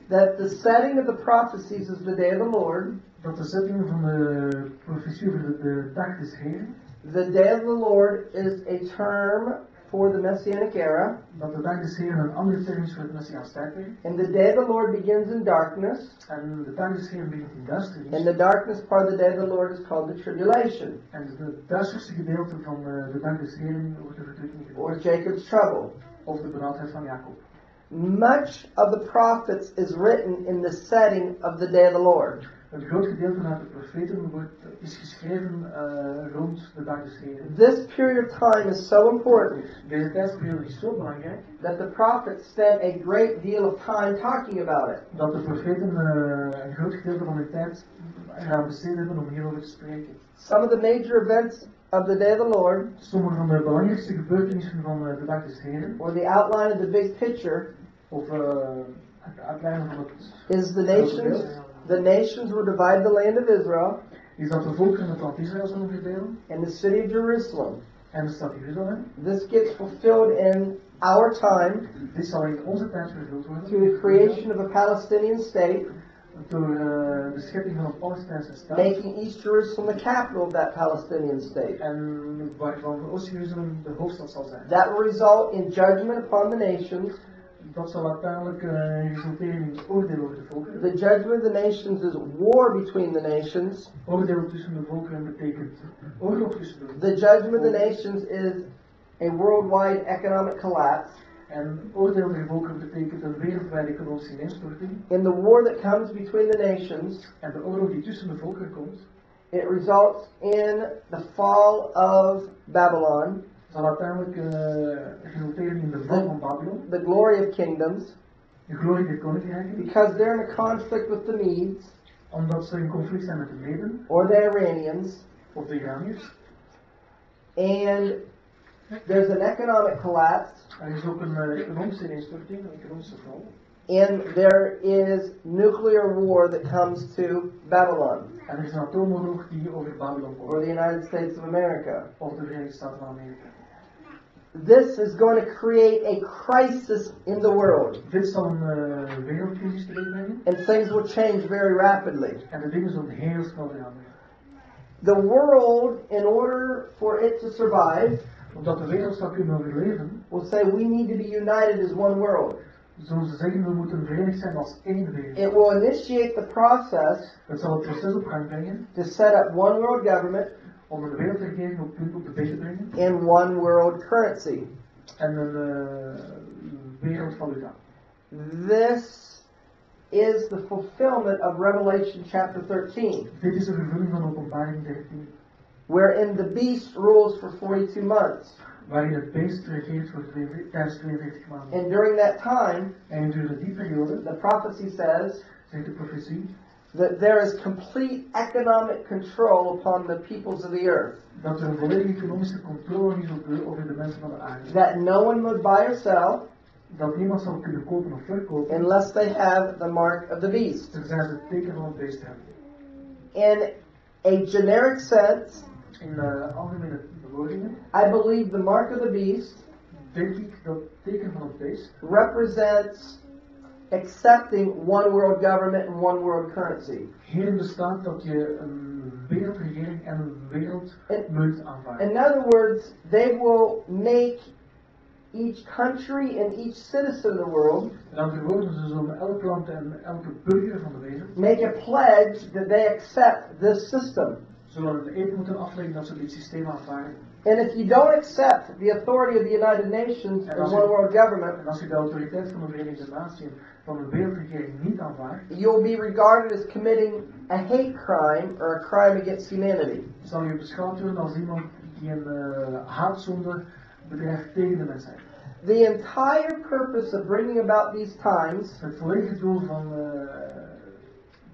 That the setting of the prophecies is the day of the Lord. Dat de setting van de profetie over de, de dag des Heren, The day of the Lord is a term for the Messianic era. dat de dag des Heren een andere term voor het Messiaans tijdperk. And the day of the Lord begins in darkness. En de dag des Heren begint in duisternis. And the darkness part of the day of the Lord is called the tribulation En het duisterste gedeelte van eh, de dag des Heren wordt de verdrukking or. Jacob's trouble. Of de benauwdheid van Jacob. Much of the prophets is written in the setting of the day of the Lord. Een groot gedeelte uit de profeten wordt, is geschreven eh, rond de dag des Heren. This period of time is so important Deze tijdsperiode is zo belangrijk that the prophets spent a great deal of time talking about it. dat de profeten eh, een groot gedeelte van hun tijd eraan besteed hebben om hierover te spreken. Some of the major events of the day of the Lord, Sommige van de belangrijkste gebeurtenissen van eh, de dag des Heren, or the outline of the big picture, of uh, het uitlijnen van het is the nations. The nations will divide the land of Israel is dat de volkeren het land Israël zullen verdelen and the city of Jerusalem. en de stad Jeruzalem. This gets fulfilled in our time Dit zal in onze tijd vervuld worden through the creation of a Palestinian state, door eh, de schepping van een Palestijnse staat making East Jerusalem the capital of that Palestinian state. en waarvan Oost-Jeruzalem de hoofdstad zal zijn. That will result in judgment upon the nations. Dat zal uiteindelijk eh, resulteren in oordeel over de volkeren. The judgment of the nations is war between the nations. Oordeel tussen de volkeren betekent oorlog The judgment of the nations is a worldwide economic collapse. En oordeel der volkeren betekent een wereldwijde economische ineenstorting. In the war that comes between the nations, En de oorlog die tussen de volkeren komt, it results in the fall of Babylon, zal eh, resulteren in de val van Babylon, the glory of kingdoms, de glorie der koninkrijken, because they're in a conflict with the Medes. Omdat ze in conflict zijn met de Meden or the Iranians, of de Iraniërs. and there's an economic collapse, Er is ook een eh, economische ineenstorting, een economische val. and there is nuclear war that comes to Babylon. Er is een atoomoorlog die over Babylon or the United States of America. of de Verenigde Staten van Amerika. This is going to create a crisis in the world, Dit zal een wereldcrisis teweegbrengen and things will change very rapidly. en de dingen zullen heel snel veranderen. The world, in order for it to survive, Omdat de wereld zou kunnen overleven, will say we need to be united as one world. zullen ze zeggen we moeten verenigd zijn als één wereld. It will initiate the process Het zal het proces op gang brengen to set up one world government om een wereldregering op punt op de been te brengen and one world currency. en een uh, wereldvaluta. This is the fulfillment of Revelation chapter 13, Dit is de vervulling van openbaring 13, wherein the beast rules for 42 months. waarin het beest regeert voor 42 tijdens 42 maanden. And during that time, En gedurende die periode, the prophecy says zegt de profetie, that there is complete economic control upon the peoples of the earth. dat er volledige economische controle is over de mensen van de aarde. That no one would buy or sell Dat niemand kunnen kopen of verkopen, unless they have the mark of the beast. tenzij ze het teken van het beest hebben. In a generic sense, In de algemene bewoordingen I believe the mark of the beast denk ik dat teken van het beest represents accepting one world government and one world currency. hierin bestaat dat je een wereldregering en een wereldmunt aanvaardt. In other words, they will make each country and each citizen of the world Met andere woorden, ze zullen elk land en elke burger van de wereld make a pledge that they accept this system. Zullen een eed moeten afleggen dat ze dit systeem aanvaarden. And if you don't accept the authority of the United Nations and one world government, En als je de autoriteit van de Verenigde Naties van een wereldregering niet aanvaardt, you'll be regarded as committing a hate crime or a crime against humanity. zal je beschouwd worden als iemand die een uh, haatzonde bedrijft tegen de mensheid. The entire purpose of bringing about these times, Het volledige doel van uh,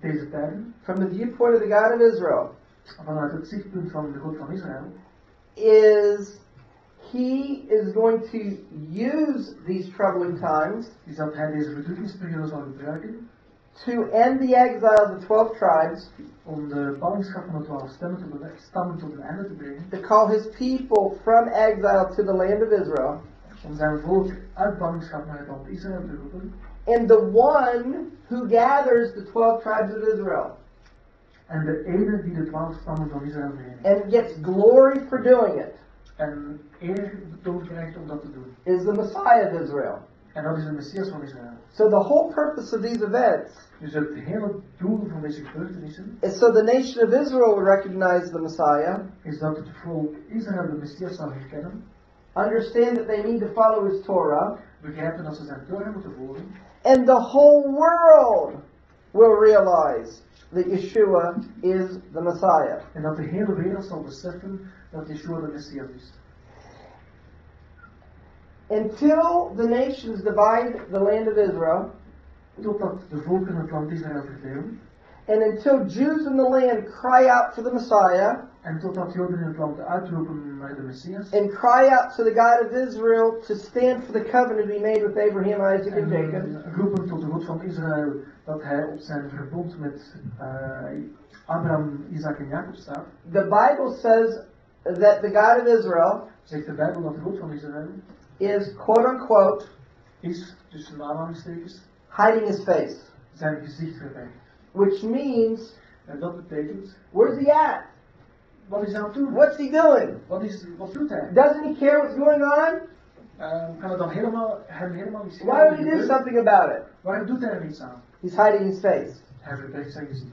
deze tijden, from the viewpoint of the God of Israel, vanuit het zichtpunt van de God van Israël, is he is going to use these troubling times is dat hij deze verdrukkingsperiode zal gebruiken to end the exile of the 12 tribes, om de ballingschap van de twaalf stemmen tot een, stammen tot een einde te brengen, to call his people from exile to the land of Israel. om zijn volk uit ballingschap naar het land Israël te roepen. And the one who gathers the 12 tribes of Israel En de ene die de twaalf stammen van Israël verenigt. and gets glory for doing it En eer betoond krijgt om dat te doen. is the Messiah of Israel. En dat is de Messias van Israël. So the whole purpose of these events Dus het hele doel van deze gebeurtenissen is so the nation of Israel would recognize the Messiah, is dat het volk Israël de Messias zal herkennen, understand that they need to follow his Torah, begrijpen dat ze zijn Torah moeten volgen and the whole world will realize that Yeshua is the Messiah. en dat de hele wereld zal beseffen dat Yeshua de Messias is. Until the nations divide the land of Israel, Totdat de volken het land Israël verdelen and until Jews in the land cry out for the Messiah, en totdat in het land uitroepen naar de Messias. And cry out to the God of Israel to stand for the covenant he made with Abraham, Isaac, and Jacob, en roepen tot de God van Israël dat hij op zijn verbond met eh, Abraham, Isaac en Jacob staat, the Bible says that the God of Israel zegt de Bijbel dat de God van Israël is quote unquote is, tussen aanhalingstekens, hiding his face, zijn gezicht verbergt. which means En dat betekent, where's he at? What's he doing? Wat, is, wat doet hij? Doesn't he care what's going on? Kan het dan helemaal, hem helemaal niet Why would he do something about it? Waarom doet hij niets aan? He's hiding his face. Hij verbergt zijn gezicht.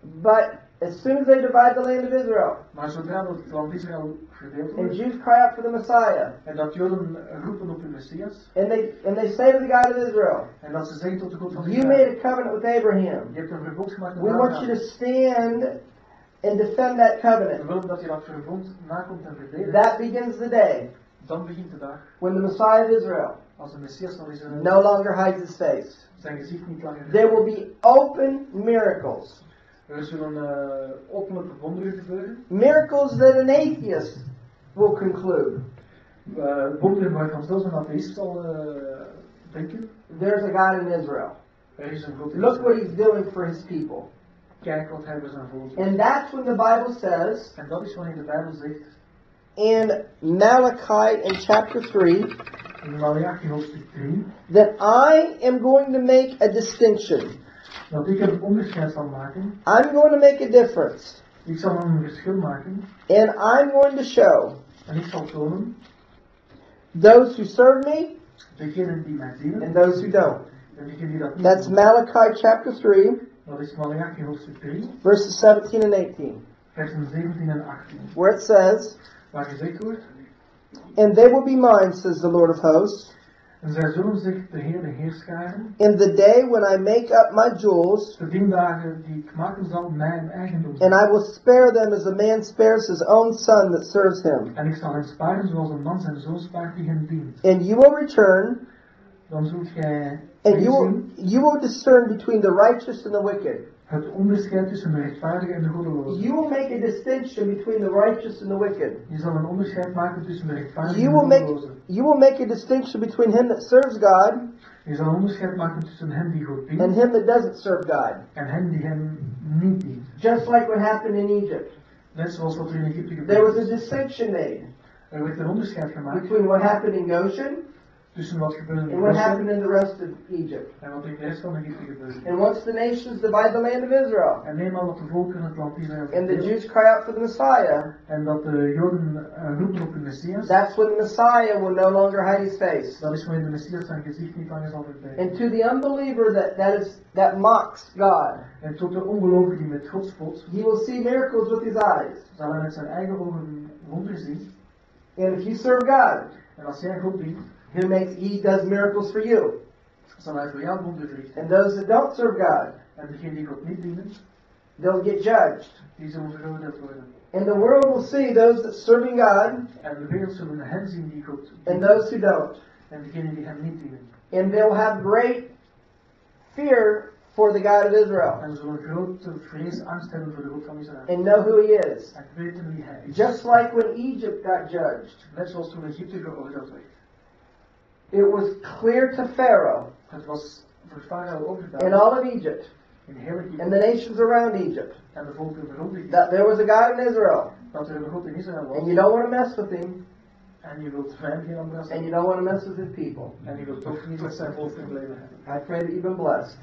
But as soon as they divide the land of Israel, Maar zodra dat het land Israël verdeeld and Jews cry out for the Messiah, en dat Joden roepen op hun Messias, and they and they say to the God of Israel, en dat ze zeggen tot de God van You made a covenant with Abraham. je hebt een verbond gemaakt met We want you to stand and defend that We covenant. willen dat je dat verbond nakomt en verdedigt. That begins the day Dan begint de dag when the Messiah of Israel als de Messias van Israël no longer hides his face. zijn gezicht niet langer There will be open miracles. Er zullen uh, openlijke wonderen gebeuren. Miracles that an atheist will conclude. Uh, wonderen waarvan zelfs een atheïst zal uh, denken. There's a God in Israel. Er is een God in Look what he's doing for his people. Kijk wat hij bij zijn volk. And that's when the Bible says En dat is wanneer de Bijbel zegt in Malachi in chapter 3 in Malachi hoofdstuk 3 that I am going to make a distinction. dat ik een onderscheid zal maken. I'm going to make a difference. Ik zal een verschil maken And I'm going to show en ik zal tonen those who serve me degenen die mij dienen and those who don't. en degenen die dat niet That's. Malachi chapter 3, Dat is Malachi hoofdstuk 3 verses 17 and 18, versen 17 en 18 where it says, waar gezegd wordt And they will be mine, says the Lord of hosts, En zij zullen zich de Heer de Heerscharen, in the day when I make up my jewels, de die ik maken zal, mijn eigendom and. I will spare them as a man spares his own son that serves him. En ik zal hen sparen zoals een man zijn zoon spaart die hem dient. And you will return, And you will, you will discern between the righteous and the wicked. het onderscheid tussen de rechtvaardige en de goddeloze. You will make a distinction between the righteous and the wicked. Je zal een onderscheid maken tussen de rechtvaardige You en will de make goddeloze. you will make a distinction between him that serves God Je zal een onderscheid maken tussen hen die God and him that doesn't serve God. en hen die hem niet dient. Just like what happened in Egypt. Net zoals wat er in Egypte gebeurde. There was a distinction made Er werd een onderscheid gemaakt between what happened in Goshen tussen wat gebeurde in and what happened in the rest of Egypt. en wat in de rest van Egypte gebeurde. And once the nations divide the land of Israel, En eenmaal dat de volken het land Israël and the Jews cry out for the Messiah, En dat de Joden uh, roepen op hun Messias. that's when the Messiah will no longer hide his face. Dat is wanneer de Messias zijn gezicht niet langer zal verbergen. And to the unbeliever that, that is that mocks God, En tot de ongelovige die met God spot, he will see miracles with his eyes. zal hij met zijn eigen ogen wonderen zien. And if you serve God, En als jij God dient, he makes he does miracles for you. zal hij voor jou wonderen verrichten. And those that don't serve God, En degenen die God niet dienen, they'll get judged. die zullen veroordeeld worden. And the world will see those that serving God En de wereld zullen hen zien die God and those who don't. En degenen die hem niet dienen. And they'll have great fear for the God of Israel En we zullen grote vrees, angst hebben voor de God van Israël. and know who he is. En weten wie hij is. Just like when Egypt got judged, Net zoals toen Egypte geoordeeld werd. It was clear to Pharaoh Het was voor Farao in all of Egypt In and the nations around Egypt En de volken rond Egypte. that there was a God in Israel Dat er een God in Israël was. and you don't want to mess with him En je wilt vijand and you don't want to mess with his people. En je wilt toch niet met zijn volk in het leven hebben. I pray that you've been blessed.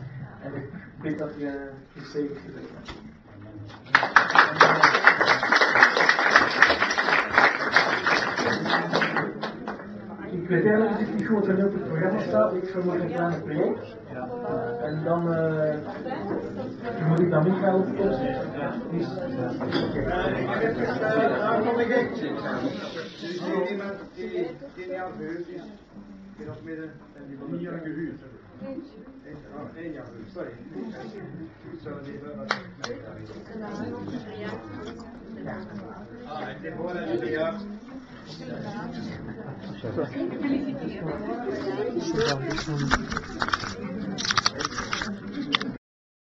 Ik weet eigenlijk niet goed wat er nu op het programma staat. Ik vermoed een klein project. En dan uh, moet ik dan Michael op Is, iemand die tien jaar verhuurd is, in ons midden, en die wil niet jaar gehuurd hebben. Eén oh, één jaar verhuurd, sorry. Ik zal het even wat ik hoor dat jullie ja. Gefeliciteerd.